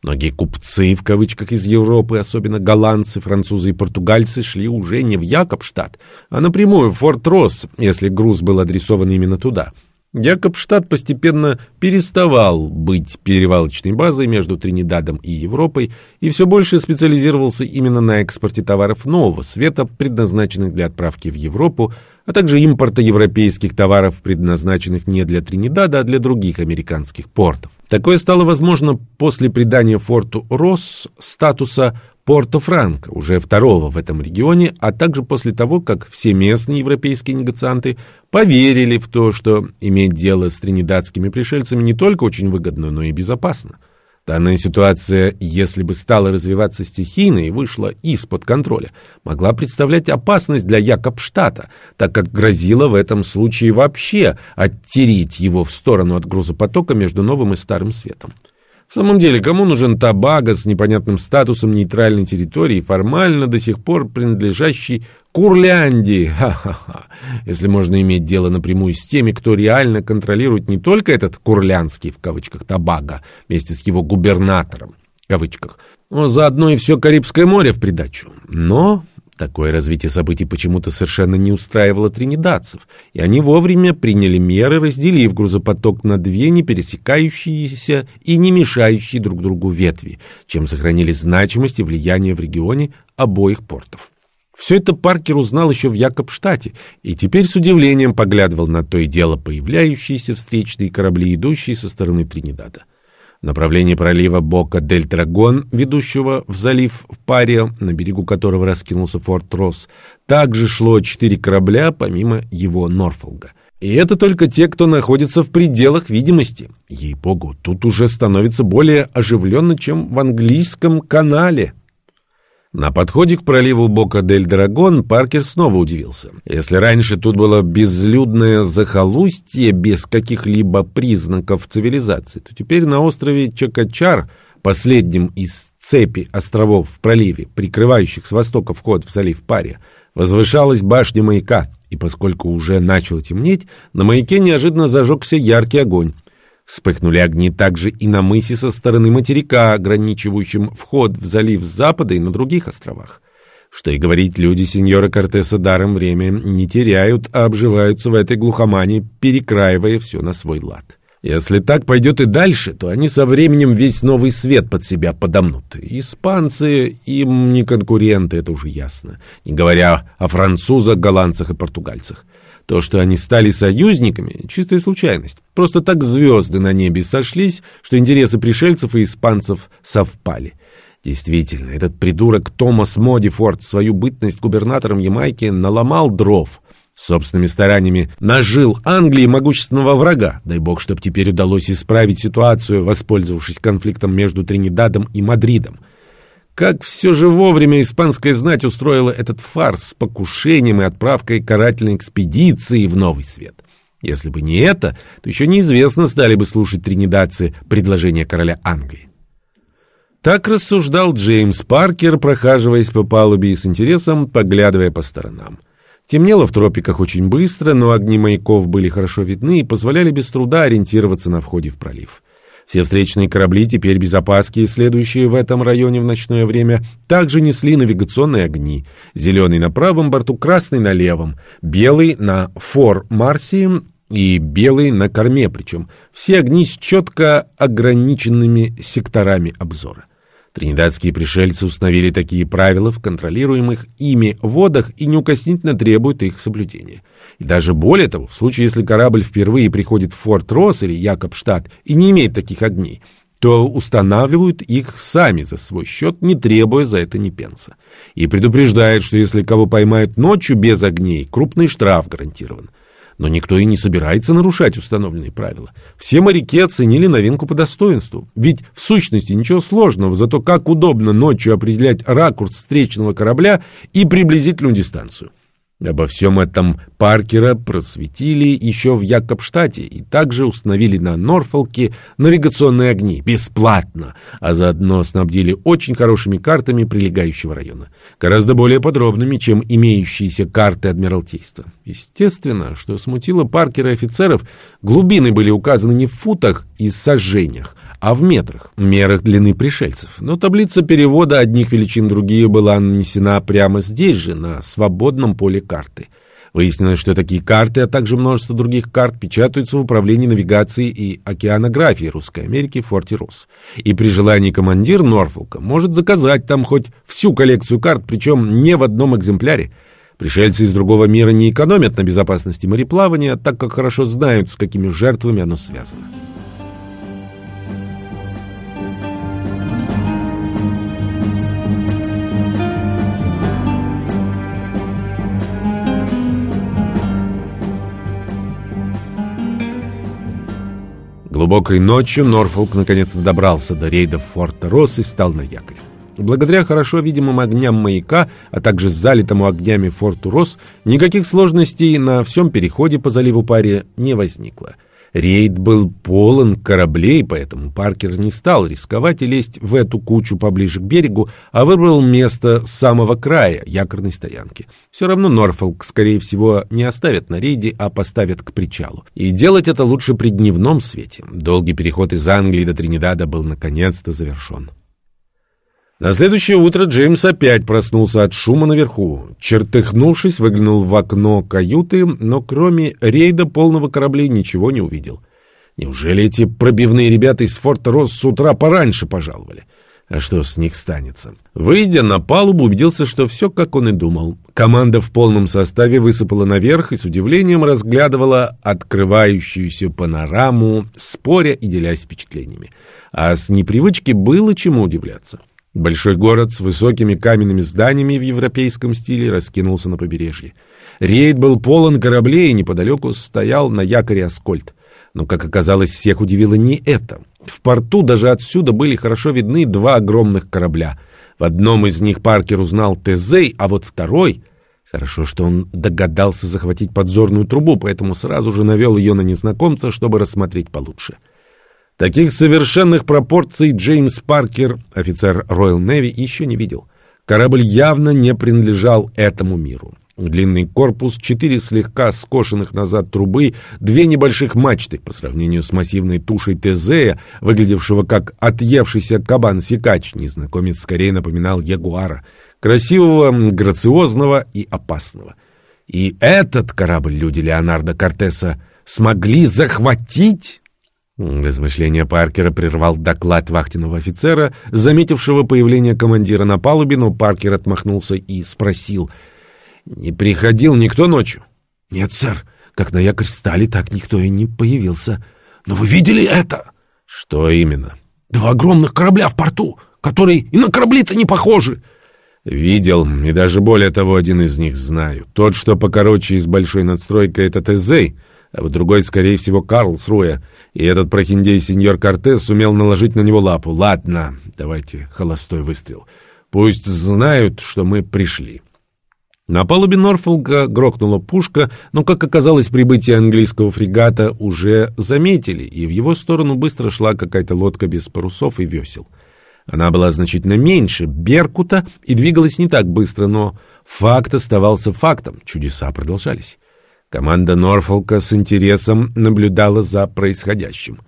Многие купцы, в кавычках, из Европы, особенно голландцы, французы и португальцы, шли уже не в Якобштадт, а напрямую в Форт-Росс, если груз был адресован именно туда — Якобштадт постепенно переставал быть перевалочной базой между Тринидадом и Европой и все больше специализировался именно на экспорте товаров нового света, предназначенных для отправки в Европу, а также импорта европейских товаров, предназначенных не для Тринидада, а для других американских портов. Такое стало возможно после придания форту Росс статуса Порто-Франко, уже второго в этом регионе, а также после того, как все местные европейские негацианты поверили в то, что иметь дело с тринидадскими пришельцами не только очень выгодно, но и безопасно. Данная ситуация, если бы стала развиваться стихийно и вышла из-под контроля, могла представлять опасность для Якобштата, так как грозила в этом случае вообще оттереть его в сторону от грузопотока между новым и старым светом. В самом деле, кому нужен Табаго с непонятным статусом нейтральной территории, формально до сих пор принадлежащий Курляндии? Ха-ха-ха. Если можно иметь дело напрямую с теми, кто реально контролирует не только этот курлянский, в кавычках, Табаго, вместе с его губернатором, в кавычках, но заодно и все Карибское море в придачу. Но Такое развитие событий почему-то совершенно не устраивало тринидадцев, и они вовремя приняли меры, разделив грузопоток на две не пересекающиеся и не мешающие друг другу ветви, чем сохранили значимость и влияние в регионе обоих портов. Все это Паркер узнал еще в Якобштате, и теперь с удивлением поглядывал на то и дело появляющиеся встречные корабли, идущие со стороны Тринидада. В направлении пролива Бока-дель-Драгон, ведущего в залив в паре, на берегу которого раскинулся форт Росс, также шло четыре корабля, помимо его Норфолга. И это только те, кто находится в пределах видимости. Ей-богу, тут уже становится более оживленно, чем в английском канале. На подходе к проливу Бока-дель-Драгон Паркер снова удивился. Если раньше тут было безлюдное захолустье без каких-либо признаков цивилизации, то теперь на острове Чакачар, последнем из цепи островов в проливе, прикрывающих с востока вход в залив Пария, возвышалась башня маяка, и поскольку уже начало темнеть, на маяке неожиданно зажегся яркий огонь. Вспыхнули огни также и на мысе со стороны материка, ограничивающем вход в залив с запада и на других островах. Что и говорить, люди сеньора Кортеса даром время не теряют, а обживаются в этой глухомане, перекраивая все на свой лад. Если так пойдет и дальше, то они со временем весь новый свет под себя подомнут. Испанцы им не конкуренты, это уже ясно. Не говоря о французах, голландцах и португальцах. То, что они стали союзниками, чистая случайность. Просто так звезды на небе сошлись, что интересы пришельцев и испанцев совпали. Действительно, этот придурок Томас Модифорд свою бытность губернатором Ямайки наломал дров. Собственными стараниями нажил Англии могущественного врага. Дай бог, чтобы теперь удалось исправить ситуацию, воспользовавшись конфликтом между Тринидадом и Мадридом. Как все же вовремя испанская знать устроила этот фарс с покушением и отправкой карательной экспедиции в Новый Свет. Если бы не это, то еще неизвестно, стали бы слушать тринидадцы предложения короля Англии. Так рассуждал Джеймс Паркер, прохаживаясь по палубе и с интересом поглядывая по сторонам. Темнело в тропиках очень быстро, но огни маяков были хорошо видны и позволяли без труда ориентироваться на входе в пролив. Все встречные корабли, теперь без опаски, следующие в этом районе в ночное время, также несли навигационные огни. Зеленый на правом борту, красный на левом, белый на фор Марси и белый на корме, причем все огни с четко ограниченными секторами обзора. Тринидадские пришельцы установили такие правила в контролируемых ими водах и неукоснительно требуют их соблюдения. И даже более того, в случае, если корабль впервые приходит в Форт Росс или Якобштадт и не имеет таких огней, то устанавливают их сами за свой счет, не требуя за это ни пенса. И предупреждают, что если кого поймают ночью без огней, крупный штраф гарантирован. Но никто и не собирается нарушать установленные правила. Все моряки оценили новинку по достоинству. Ведь в сущности ничего сложного, зато как удобно ночью определять ракурс встречного корабля и приблизительную дистанцию. Обо всем этом Паркера просветили еще в Якобштате и также установили на Норфолке навигационные огни бесплатно, а заодно снабдили очень хорошими картами прилегающего района, гораздо более подробными, чем имеющиеся карты Адмиралтейства. Естественно, что смутило Паркера и офицеров, глубины были указаны не в футах и сожжениях, а в метрах, мерах длины пришельцев. Но таблица перевода одних величин другие была нанесена прямо здесь же, на свободном поле карты. Выяснилось, что такие карты, а также множество других карт печатаются в Управлении навигации и океанографии Русской Америки в Форте Росс. И при желании командир Норфолка может заказать там хоть всю коллекцию карт, причем не в одном экземпляре. Пришельцы из другого мира не экономят на безопасности мореплавания, так как хорошо знают, с какими жертвами оно связано. Глубокой ночью Норфолк наконец добрался до рейдов форта Росс и стал на якорь. Благодаря хорошо видимым огням маяка, а также залитому огнями форту Росс, никаких сложностей на всем переходе по заливу Пари не возникло. Рейд был полон кораблей, поэтому Паркер не стал рисковать и лезть в эту кучу поближе к берегу, а выбрал место с самого края якорной стоянки. Все равно Норфолк, скорее всего, не оставят на рейде, а поставят к причалу. И делать это лучше при дневном свете. Долгий переход из Англии до Тринидада был наконец-то завершен. На следующее утро Джеймс опять проснулся от шума наверху. Чертыхнувшись, выглянул в окно каюты, но кроме рейда полного кораблей ничего не увидел. Неужели эти пробивные ребята из форта Росс с утра пораньше пожаловали? А что с них станется? Выйдя на палубу, убедился, что все, как он и думал. Команда в полном составе высыпала наверх и с удивлением разглядывала открывающуюся панораму, споря и делясь впечатлениями. А с непривычки было чему удивляться. Большой город с высокими каменными зданиями в европейском стиле раскинулся на побережье. Рейд был полон кораблей, и неподалеку стоял на якоре Аскольд. Но, как оказалось, всех удивило не это. В порту даже отсюда были хорошо видны два огромных корабля. В одном из них Паркер узнал Тезей, а вот второй... Хорошо, что он догадался захватить подзорную трубу, поэтому сразу же навел ее на незнакомца, чтобы рассмотреть получше. — Таких совершенных пропорций Джеймс Паркер, офицер Royal Navy, еще не видел. Корабль явно не принадлежал этому миру. Длинный корпус, четыре слегка скошенных назад трубы, две небольших мачты. По сравнению с массивной тушей Тезея, выглядевшего как отъевшийся кабан-сикач, незнакомец скорее напоминал ягуара. Красивого, грациозного и опасного. И этот корабль люди Леонардо Кортеса смогли захватить... Размышления Паркера прервал доклад вахтенного офицера, заметившего появление командира на палубе, но Паркер отмахнулся и спросил, «Не приходил никто ночью?» «Нет, сэр. Как на якорь стали, так никто и не появился. Но вы видели это?» «Что именно?» «Два огромных корабля в порту, которые и на корабли-то не похожи». «Видел, и даже более того, один из них знаю. Тот, что покороче и с большой надстройкой, это Тезей» а вот другой, скорее всего, Карл Сруя. И этот прохиндей сеньор Кортес сумел наложить на него лапу. Ладно, давайте холостой выстрел. Пусть знают, что мы пришли. На палубе Норфолка грохнула пушка, но, как оказалось, прибытие английского фрегата уже заметили, и в его сторону быстро шла какая-то лодка без парусов и весел. Она была значительно меньше «Беркута» и двигалась не так быстро, но факт оставался фактом, чудеса продолжались. Команда Норфолка с интересом наблюдала за происходящим.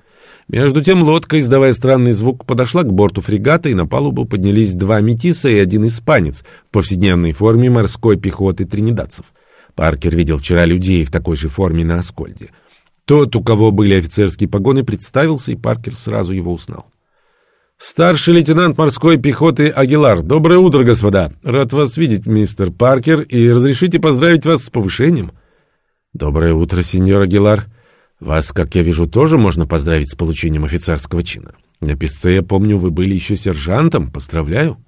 Между тем лодка, издавая странный звук, подошла к борту фрегата, и на палубу поднялись два метиса и один испанец в повседневной форме морской пехоты тринидадцев. Паркер видел вчера людей в такой же форме на Аскольде. Тот, у кого были офицерские погоны, представился, и Паркер сразу его узнал. «Старший лейтенант морской пехоты Агилар. Доброе утро, господа. Рад вас видеть, мистер Паркер, и разрешите поздравить вас с повышением». «Доброе утро, сеньор Агилар. Вас, как я вижу, тоже можно поздравить с получением офицерского чина. На песце, я помню, вы были еще сержантом. Поздравляю».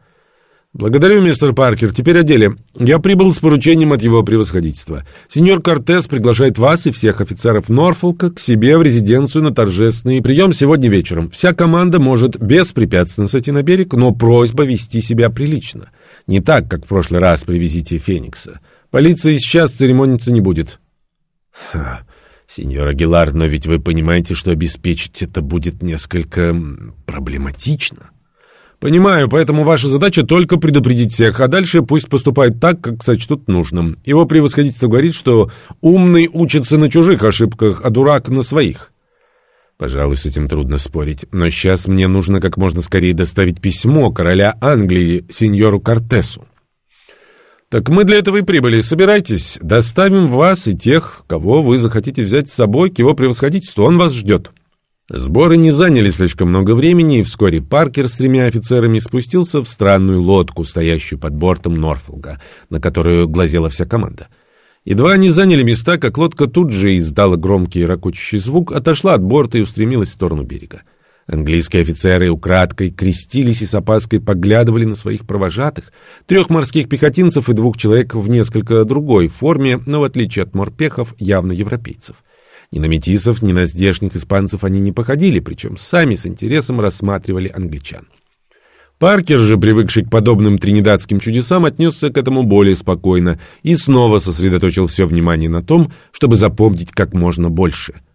«Благодарю, мистер Паркер. Теперь о деле. Я прибыл с поручением от его превосходительства. Сеньор Кортес приглашает вас и всех офицеров Норфолка к себе в резиденцию на торжественный прием сегодня вечером. Вся команда может беспрепятственно сойти на берег, но просьба вести себя прилично. Не так, как в прошлый раз при визите Феникса. Полиция сейчас церемониться не будет». Ха, сеньор Агилар, но ведь вы понимаете, что обеспечить это будет несколько проблематично. Понимаю, поэтому ваша задача только предупредить всех, а дальше пусть поступают так, как сочтут нужным. Его превосходительство говорит, что умный учится на чужих ошибках, а дурак на своих. Пожалуй, с этим трудно спорить, но сейчас мне нужно как можно скорее доставить письмо короля Англии сеньору Кортесу. Так мы для этого и прибыли. Собирайтесь, доставим вас и тех, кого вы захотите взять с собой к его превосходительству. Он вас ждет. Сборы не заняли слишком много времени, и вскоре Паркер с тремя офицерами спустился в странную лодку, стоящую под бортом Норфолга, на которую глазела вся команда. Едва они заняли места, как лодка тут же издала громкий ракочущий звук, отошла от борта и устремилась в сторону берега. Английские офицеры украдкой крестились и с опаской поглядывали на своих провожатых, трех морских пехотинцев и двух человек в несколько другой форме, но в отличие от морпехов, явно европейцев. Ни на метисов, ни на здешних испанцев они не походили, причем сами с интересом рассматривали англичан. Паркер же, привыкший к подобным тринидадским чудесам, отнесся к этому более спокойно и снова сосредоточил все внимание на том, чтобы запомнить как можно больше –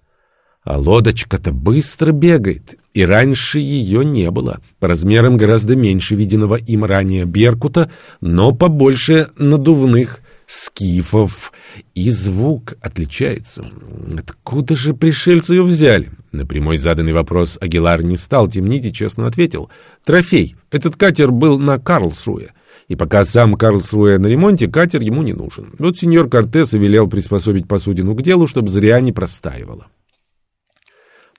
а лодочка-то быстро бегает, и раньше ее не было. По размерам гораздо меньше виденного им ранее беркута, но побольше надувных скифов. И звук отличается. Откуда же пришельцы ее взяли? На прямой заданный вопрос Агилар не стал темнить и честно ответил. Трофей. Этот катер был на Карлсруе. И пока сам Карлсруэ на ремонте, катер ему не нужен. Вот сеньор Кортес и велел приспособить посудину к делу, чтобы зря не простаивало.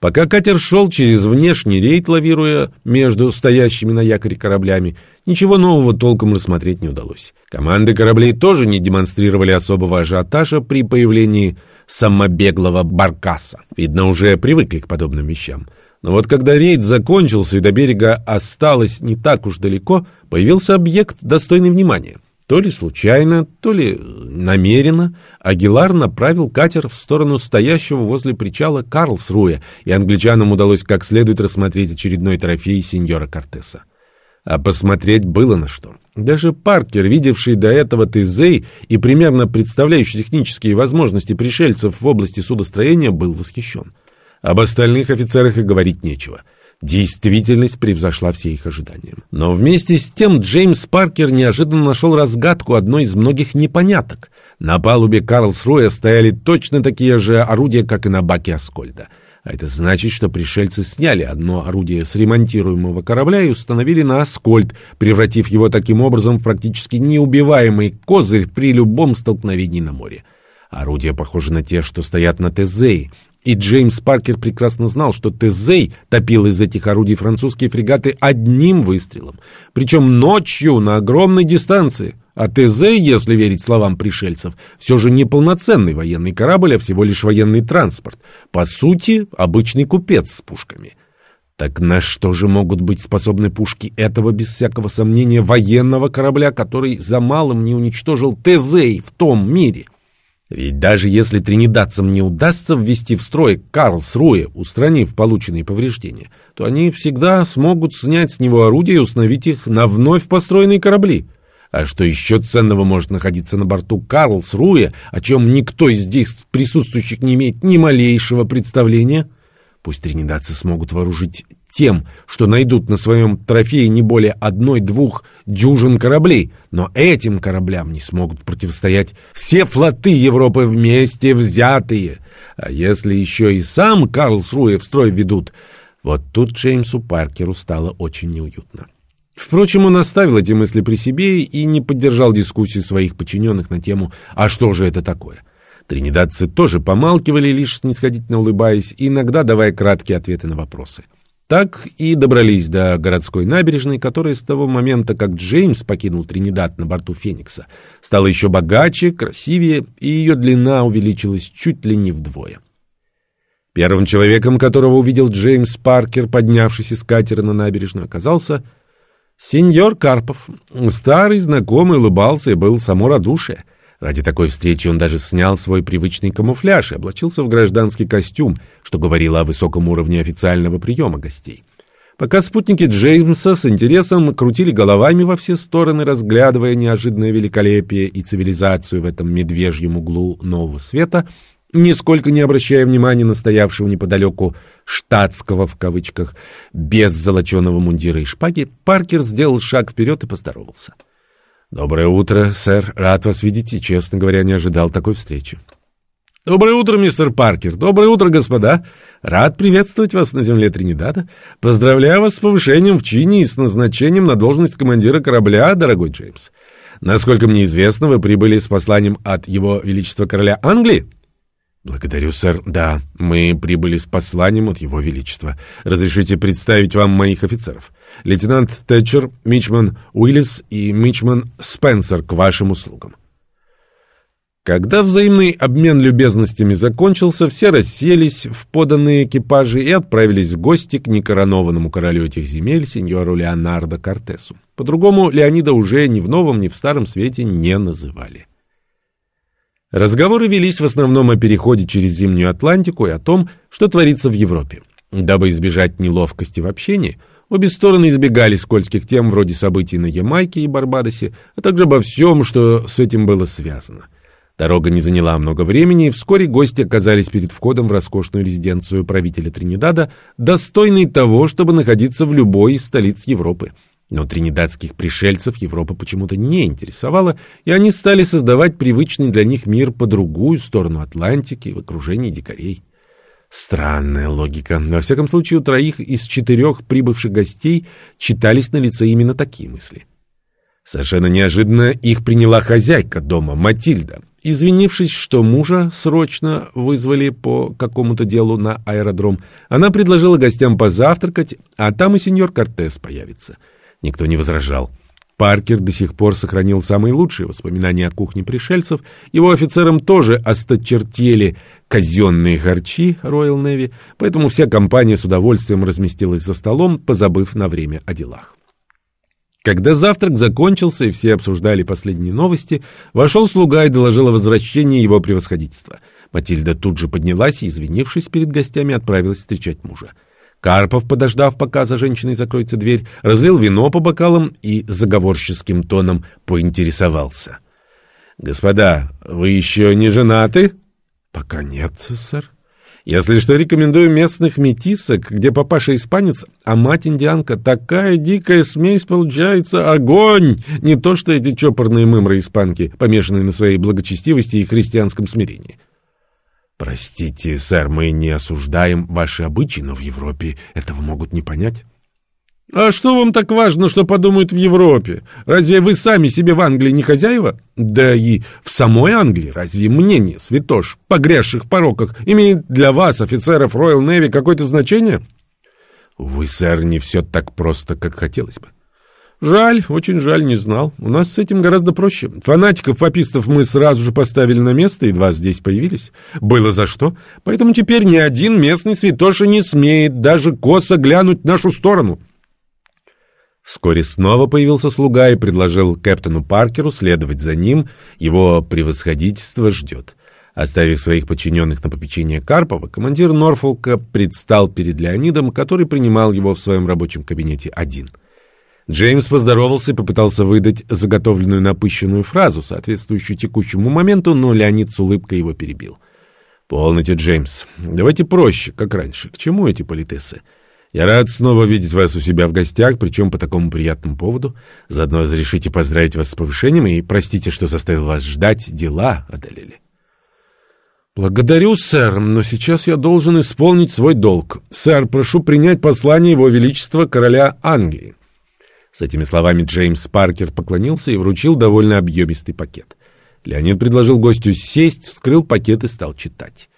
Пока катер шел через внешний рейд, лавируя между стоящими на якоре кораблями, ничего нового толком рассмотреть не удалось. Команды кораблей тоже не демонстрировали особого ажиотажа при появлении самобеглого баркаса. Видно, уже привыкли к подобным вещам. Но вот когда рейд закончился и до берега осталось не так уж далеко, появился объект, достойный внимания. То ли случайно, то ли намеренно Агилар направил катер в сторону стоящего возле причала Карлсруя, и англичанам удалось как следует рассмотреть очередной трофей сеньора Кортеса. А посмотреть было на что. Даже Паркер, видевший до этого Тезей и примерно представляющий технические возможности пришельцев в области судостроения, был восхищен. Об остальных офицерах и говорить нечего — Действительность превзошла все их ожидания. Но вместе с тем Джеймс Паркер неожиданно нашел разгадку одной из многих непоняток. На палубе Карлсруя стояли точно такие же орудия, как и на баке Аскольда. А это значит, что пришельцы сняли одно орудие с ремонтируемого корабля и установили на Аскольд, превратив его таким образом в практически неубиваемый козырь при любом столкновении на море. Орудия похожи на те, что стоят на Тезее, и Джеймс Паркер прекрасно знал, что Тезей топил из этих орудий французские фрегаты одним выстрелом, причем ночью на огромной дистанции. А Тезей, если верить словам пришельцев, все же не полноценный военный корабль, а всего лишь военный транспорт. По сути, обычный купец с пушками. Так на что же могут быть способны пушки этого, без всякого сомнения, военного корабля, который за малым не уничтожил Тезей в том мире? Ведь даже если тринидадцам не удастся ввести в строй Карлсруэ, устранив полученные повреждения, то они всегда смогут снять с него орудия и установить их на вновь построенные корабли. А что еще ценного может находиться на борту Карлсруэ, о чем никто из здесь присутствующих не имеет ни малейшего представления? Пусть тринидадцы смогут вооружить тем, что найдут на своем трофее не более одной-двух дюжин кораблей, но этим кораблям не смогут противостоять все флоты Европы вместе взятые. А если еще и сам Карлсруэ в строй ведут, вот тут Джеймсу Паркеру стало очень неуютно. Впрочем, он оставил эти мысли при себе и не поддержал дискуссию своих подчиненных на тему «А что же это такое?». Тринидадцы тоже помалкивали, лишь снисходительно улыбаясь, иногда давая краткие ответы на вопросы. Так и добрались до городской набережной, которая с того момента, как Джеймс покинул Тринидад на борту Феникса, стала еще богаче, красивее, и ее длина увеличилась чуть ли не вдвое. Первым человеком, которого увидел Джеймс Паркер, поднявшись из катера на набережную, оказался сеньор Карпов. Старый знакомый улыбался и был само радушие. Ради такой встречи он даже снял свой привычный камуфляж и облачился в гражданский костюм, что говорило о высоком уровне официального приема гостей. Пока спутники Джеймса с интересом крутили головами во все стороны, разглядывая неожиданное великолепие и цивилизацию в этом медвежьем углу нового света, нисколько не обращая внимания на стоявшего неподалеку «штатского» в кавычках, без золоченого мундира и шпаги, Паркер сделал шаг вперед и поздоровался. — «Доброе утро, сэр. Рад вас видеть и, честно говоря, не ожидал такой встречи». «Доброе утро, мистер Паркер. Доброе утро, господа. Рад приветствовать вас на земле Тринидада. Поздравляю вас с повышением в чине и с назначением на должность командира корабля, дорогой Джеймс. Насколько мне известно, вы прибыли с посланием от Его Величества Короля Англии?» «Благодарю, сэр. Да, мы прибыли с посланием от Его Величества. Разрешите представить вам моих офицеров. Лейтенант Тэтчер, Мичман Уиллис и Мичман Спенсер к вашим услугам». Когда взаимный обмен любезностями закончился, все расселись в поданные экипажи и отправились в гости к некоронованному королю этих земель, сеньору Леонардо Кортесу. По-другому Леонида уже ни в новом, ни в старом свете не называли. Разговоры велись в основном о переходе через Зимнюю Атлантику и о том, что творится в Европе. Дабы избежать неловкости в общении, обе стороны избегали скользких тем вроде событий на Ямайке и Барбадосе, а также обо всем, что с этим было связано. Дорога не заняла много времени, и вскоре гости оказались перед входом в роскошную резиденцию правителя Тринидада, достойной того, чтобы находиться в любой из столиц Европы. Но тринидадских пришельцев Европа почему-то не интересовала, и они стали создавать привычный для них мир по другую сторону Атлантики в окружении дикарей. Странная логика. Во всяком случае, у троих из четырех прибывших гостей читались на лице именно такие мысли. Совершенно неожиданно их приняла хозяйка дома, Матильда. Извинившись, что мужа срочно вызвали по какому-то делу на аэродром, она предложила гостям позавтракать, а там и сеньор Кортес появится — Никто не возражал. Паркер до сих пор сохранил самые лучшие воспоминания о кухне пришельцев. Его офицерам тоже осточертели казенные харчи Royal Navy, поэтому вся компания с удовольствием разместилась за столом, позабыв на время о делах. Когда завтрак закончился и все обсуждали последние новости, вошел слуга и доложил о возвращении его превосходительства. Матильда тут же поднялась и, извинившись перед гостями, отправилась встречать мужа. Карпов, подождав, пока за женщиной закроется дверь, разлил вино по бокалам и заговорческим тоном поинтересовался. «Господа, вы еще не женаты?» «Пока нет, сэр». «Если что, рекомендую местных метисок, где папаша испанец, а мать индианка. Такая дикая смесь получается. Огонь! Не то что эти чопорные мымры-испанки, помешанные на своей благочестивости и христианском смирении». Простите, сэр, мы не осуждаем ваши обычаи, но в Европе этого могут не понять. А что вам так важно, что подумают в Европе? Разве вы сами себе в Англии не хозяева? Да и в самой Англии разве мнение святош, погрязших в пороках, имеет для вас, офицеров Royal Navy, какое-то значение? Вы, сэр, не все так просто, как хотелось бы. Жаль, очень жаль, не знал. У нас с этим гораздо проще. Фанатиков-попистов мы сразу же поставили на место, едва здесь появились. Было за что. Поэтому теперь ни один местный святоша не смеет даже косо глянуть в нашу сторону. Вскоре снова появился слуга и предложил капитану Паркеру следовать за ним. Его превосходительство ждет. Оставив своих подчиненных на попечение Карпова, командир Норфолка предстал перед Леонидом, который принимал его в своем рабочем кабинете один — Джеймс поздоровался и попытался выдать заготовленную напыщенную фразу, соответствующую текущему моменту, но Леонид с улыбкой его перебил. Полноте, Джеймс. Давайте проще, как раньше. К чему эти политесы? Я рад снова видеть вас у себя в гостях, причем по такому приятному поводу. Заодно разрешите поздравить вас с повышением и простите, что заставил вас ждать, дела одолели. Благодарю, сэр, но сейчас я должен исполнить свой долг. Сэр, прошу принять послание Его Величества короля Англии. С этими словами Джеймс Паркер поклонился и вручил довольно объемистый пакет. Леонид предложил гостю сесть, вскрыл пакет и стал читать.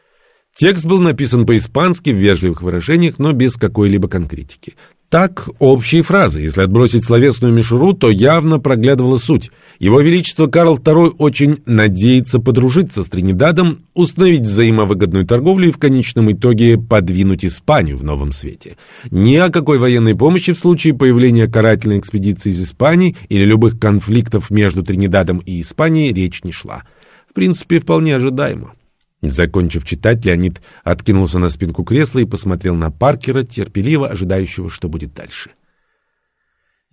Текст был написан по-испански в вежливых выражениях, но без какой-либо конкретики. Так, общие фразы. Если отбросить словесную мишуру, то явно проглядывала суть. Его Величество Карл II очень надеется подружиться с Тринидадом, установить взаимовыгодную торговлю и в конечном итоге подвинуть Испанию в новом свете. Ни о какой военной помощи в случае появления карательной экспедиции из Испании или любых конфликтов между Тринидадом и Испанией речь не шла. В принципе, вполне ожидаемо. Закончив читать, Леонид откинулся на спинку кресла и посмотрел на Паркера, терпеливо ожидающего, что будет дальше.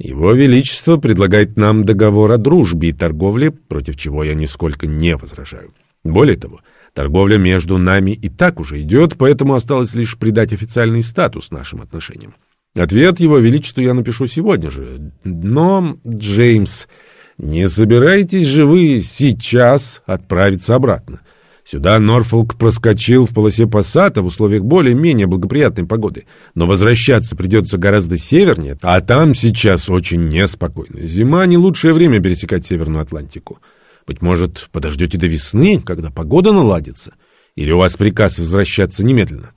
Его Величество предлагает нам договор о дружбе и торговле, против чего я нисколько не возражаю. Более того, торговля между нами и так уже идет, поэтому осталось лишь придать официальный статус нашим отношениям. Ответ Его Величеству я напишу сегодня же. Но, Джеймс, не собираетесь же вы сейчас отправиться обратно? — Сюда Норфолк проскочил в полосе пассата в условиях более-менее благоприятной погоды. Но возвращаться придется гораздо севернее, а там сейчас очень неспокойно. Зима — не лучшее время пересекать Северную Атлантику. Быть может, подождете до весны, когда погода наладится? Или у вас приказ возвращаться немедленно?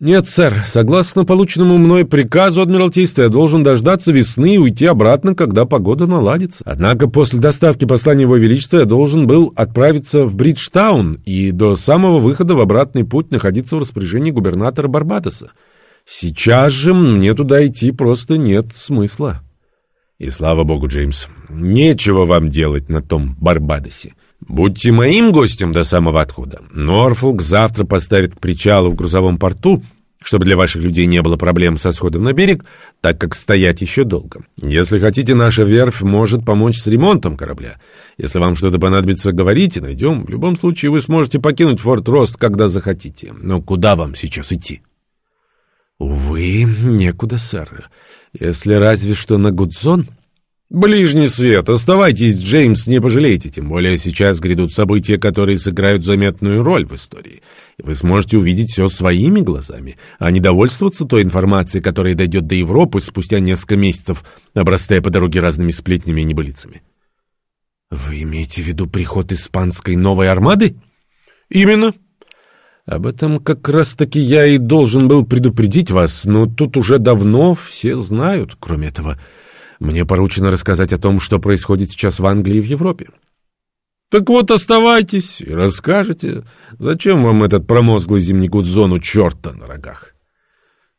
«Нет, сэр. Согласно полученному мной приказу Адмиралтейства, я должен дождаться весны и уйти обратно, когда погода наладится. Однако после доставки послания Его Величества я должен был отправиться в Бриджтаун и до самого выхода в обратный путь находиться в распоряжении губернатора Барбадоса. Сейчас же мне туда идти просто нет смысла». И слава богу, Джеймс, нечего вам делать на том Барбадосе. Будьте моим гостем до самого отхода. Норфолк завтра поставит к причалу в грузовом порту, чтобы для ваших людей не было проблем со сходом на берег, так как стоять еще долго. Если хотите, наша верфь может помочь с ремонтом корабля. Если вам что-то понадобится, говорите, найдем. В любом случае, вы сможете покинуть Форт Рост, когда захотите. Но куда вам сейчас идти? Увы, некуда, сэр. Если разве что на Гудзон... Ближний свет. Оставайтесь, Джеймс, не пожалеете. Тем более сейчас грядут события, которые сыграют заметную роль в истории. И вы сможете увидеть все своими глазами, а не довольствоваться той информацией, которая дойдет до Европы спустя несколько месяцев, обрастая по дороге разными сплетнями и небылицами. Вы имеете в виду приход испанской новой армады? Именно. Об этом как раз-таки я и должен был предупредить вас, но тут уже давно все знают, кроме этого... Мне поручено рассказать о том, что происходит сейчас в Англии и в Европе. Так вот, оставайтесь и расскажете. Зачем вам этот промозглый зимний гудзон у черта на рогах?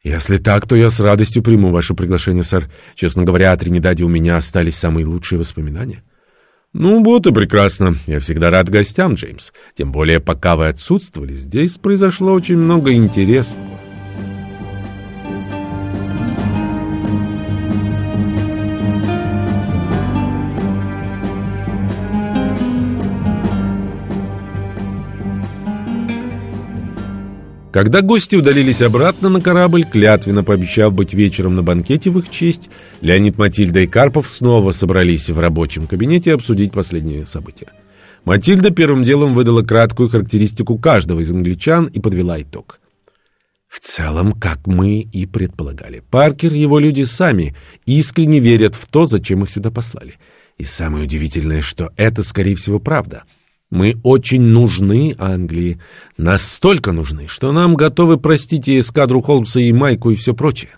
Если так, то я с радостью приму ваше приглашение, сэр. Честно говоря, о Тринидаде у меня остались самые лучшие воспоминания. Ну вот и прекрасно. Я всегда рад гостям, Джеймс. Тем более, пока вы отсутствовали, здесь произошло очень много интересного. Когда гости удалились обратно на корабль, клятвенно пообещав быть вечером на банкете в их честь, Леонид, Матильда и Карпов снова собрались в рабочем кабинете обсудить последние события. Матильда первым делом выдала краткую характеристику каждого из англичан и подвела итог. В целом, как мы и предполагали, Паркер и его люди сами искренне верят в то, зачем их сюда послали. И самое удивительное, что это, скорее всего, правда — мы очень нужны Англии. Настолько нужны, что нам готовы простить и эскадру Холмса, и Майку, и все прочее.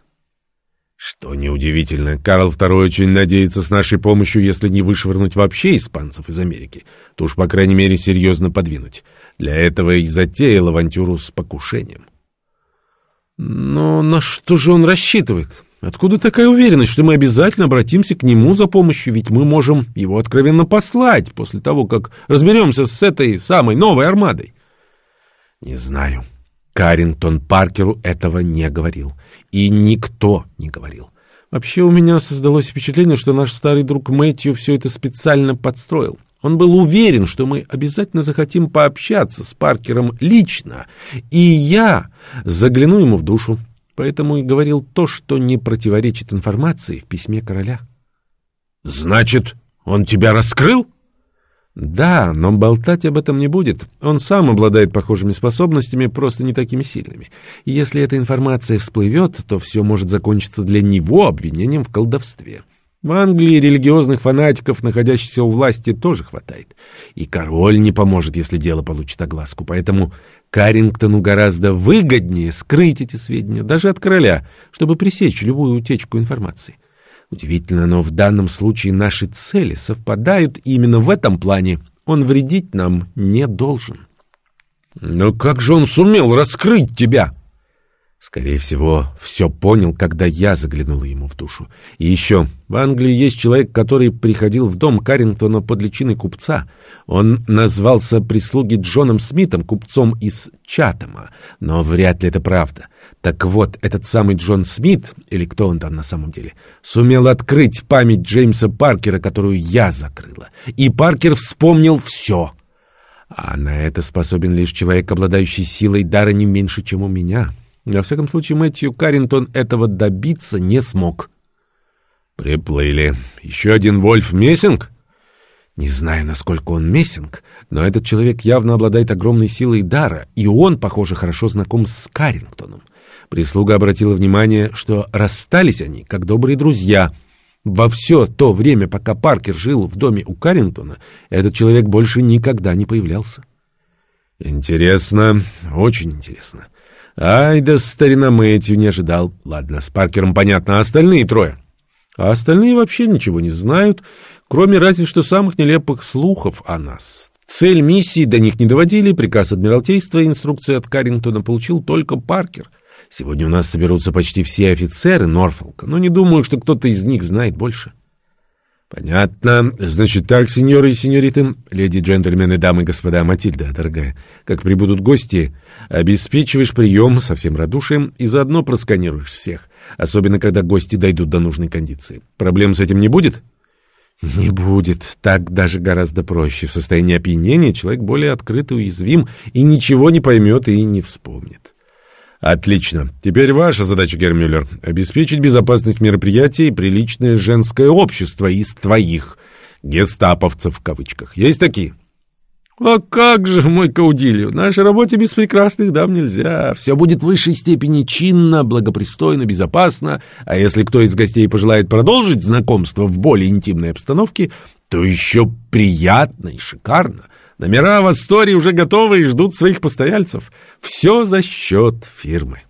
Что неудивительно, Карл II очень надеется с нашей помощью, если не вышвырнуть вообще испанцев из Америки, то уж, по крайней мере, серьезно подвинуть. Для этого и затеял авантюру с покушением. Но на что же он рассчитывает? Откуда такая уверенность, что мы обязательно обратимся к нему за помощью, ведь мы можем его откровенно послать после того, как разберемся с этой самой новой армадой? Не знаю. Карингтон Паркеру этого не говорил. И никто не говорил. Вообще у меня создалось впечатление, что наш старый друг Мэтью все это специально подстроил. Он был уверен, что мы обязательно захотим пообщаться с Паркером лично, и я загляну ему в душу. Поэтому и говорил то, что не противоречит информации в письме короля. «Значит, он тебя раскрыл?» Да, но болтать об этом не будет. Он сам обладает похожими способностями, просто не такими сильными. И если эта информация всплывет, то все может закончиться для него обвинением в колдовстве. В Англии религиозных фанатиков, находящихся у власти, тоже хватает. И король не поможет, если дело получит огласку. Поэтому Карингтону гораздо выгоднее скрыть эти сведения, даже от короля, чтобы пресечь любую утечку информации. Удивительно, но в данном случае наши цели совпадают именно в этом плане. Он вредить нам не должен. Но как же он сумел раскрыть тебя? Скорее всего, все понял, когда я заглянул ему в душу. И еще, в Англии есть человек, который приходил в дом Каррингтона под личиной купца. Он назвался прислуги Джоном Смитом, купцом из Чатама, но вряд ли это правда. Так вот, этот самый Джон Смит, или кто он там на самом деле, сумел открыть память Джеймса Паркера, которую я закрыла. И Паркер вспомнил все. А на это способен лишь человек, обладающий силой дара не меньше, чем у меня». Во всяком случае, Мэтью Каррингтон этого добиться не смог. Приплыли. Еще один Вольф Мессинг? Не знаю, насколько он Мессинг, но этот человек явно обладает огромной силой дара, и он, похоже, хорошо знаком с Каррингтоном. Прислуга обратила внимание, что расстались они, как добрые друзья. Во все то время, пока Паркер жил в доме у Каррингтона, этот человек больше никогда не появлялся. Интересно, очень интересно. Ай да старина Мэтью не ожидал. Ладно, с Паркером понятно, а остальные трое? А остальные вообще ничего не знают, кроме разве что самых нелепых слухов о нас. Цель миссии до них не доводили, приказ Адмиралтейства и инструкции от Каррингтона получил только Паркер. Сегодня у нас соберутся почти все офицеры Норфолка, но не думаю, что кто-то из них знает больше. Понятно. Значит так, сеньоры и сеньориты, леди, джентльмены, дамы и господа, Матильда, дорогая, как прибудут гости, обеспечиваешь прием со всем радушием и заодно просканируешь всех, особенно когда гости дойдут до нужной кондиции. Проблем с этим не будет? Не будет. Так даже гораздо проще. В состоянии опьянения человек более открыт и уязвим и ничего не поймет и не вспомнит. Отлично. Теперь ваша задача, Гермюллер, обеспечить безопасность мероприятия и приличное женское общество из твоих гестаповцев в кавычках. Есть такие? А как же, мой Каудилью, нашей работе без прекрасных дам нельзя. Все будет в высшей степени чинно, благопристойно, безопасно. А если кто из гостей пожелает продолжить знакомство в более интимной обстановке, то еще приятно и шикарно. Номера в Астории уже готовы и ждут своих постояльцев. Все за счет фирмы.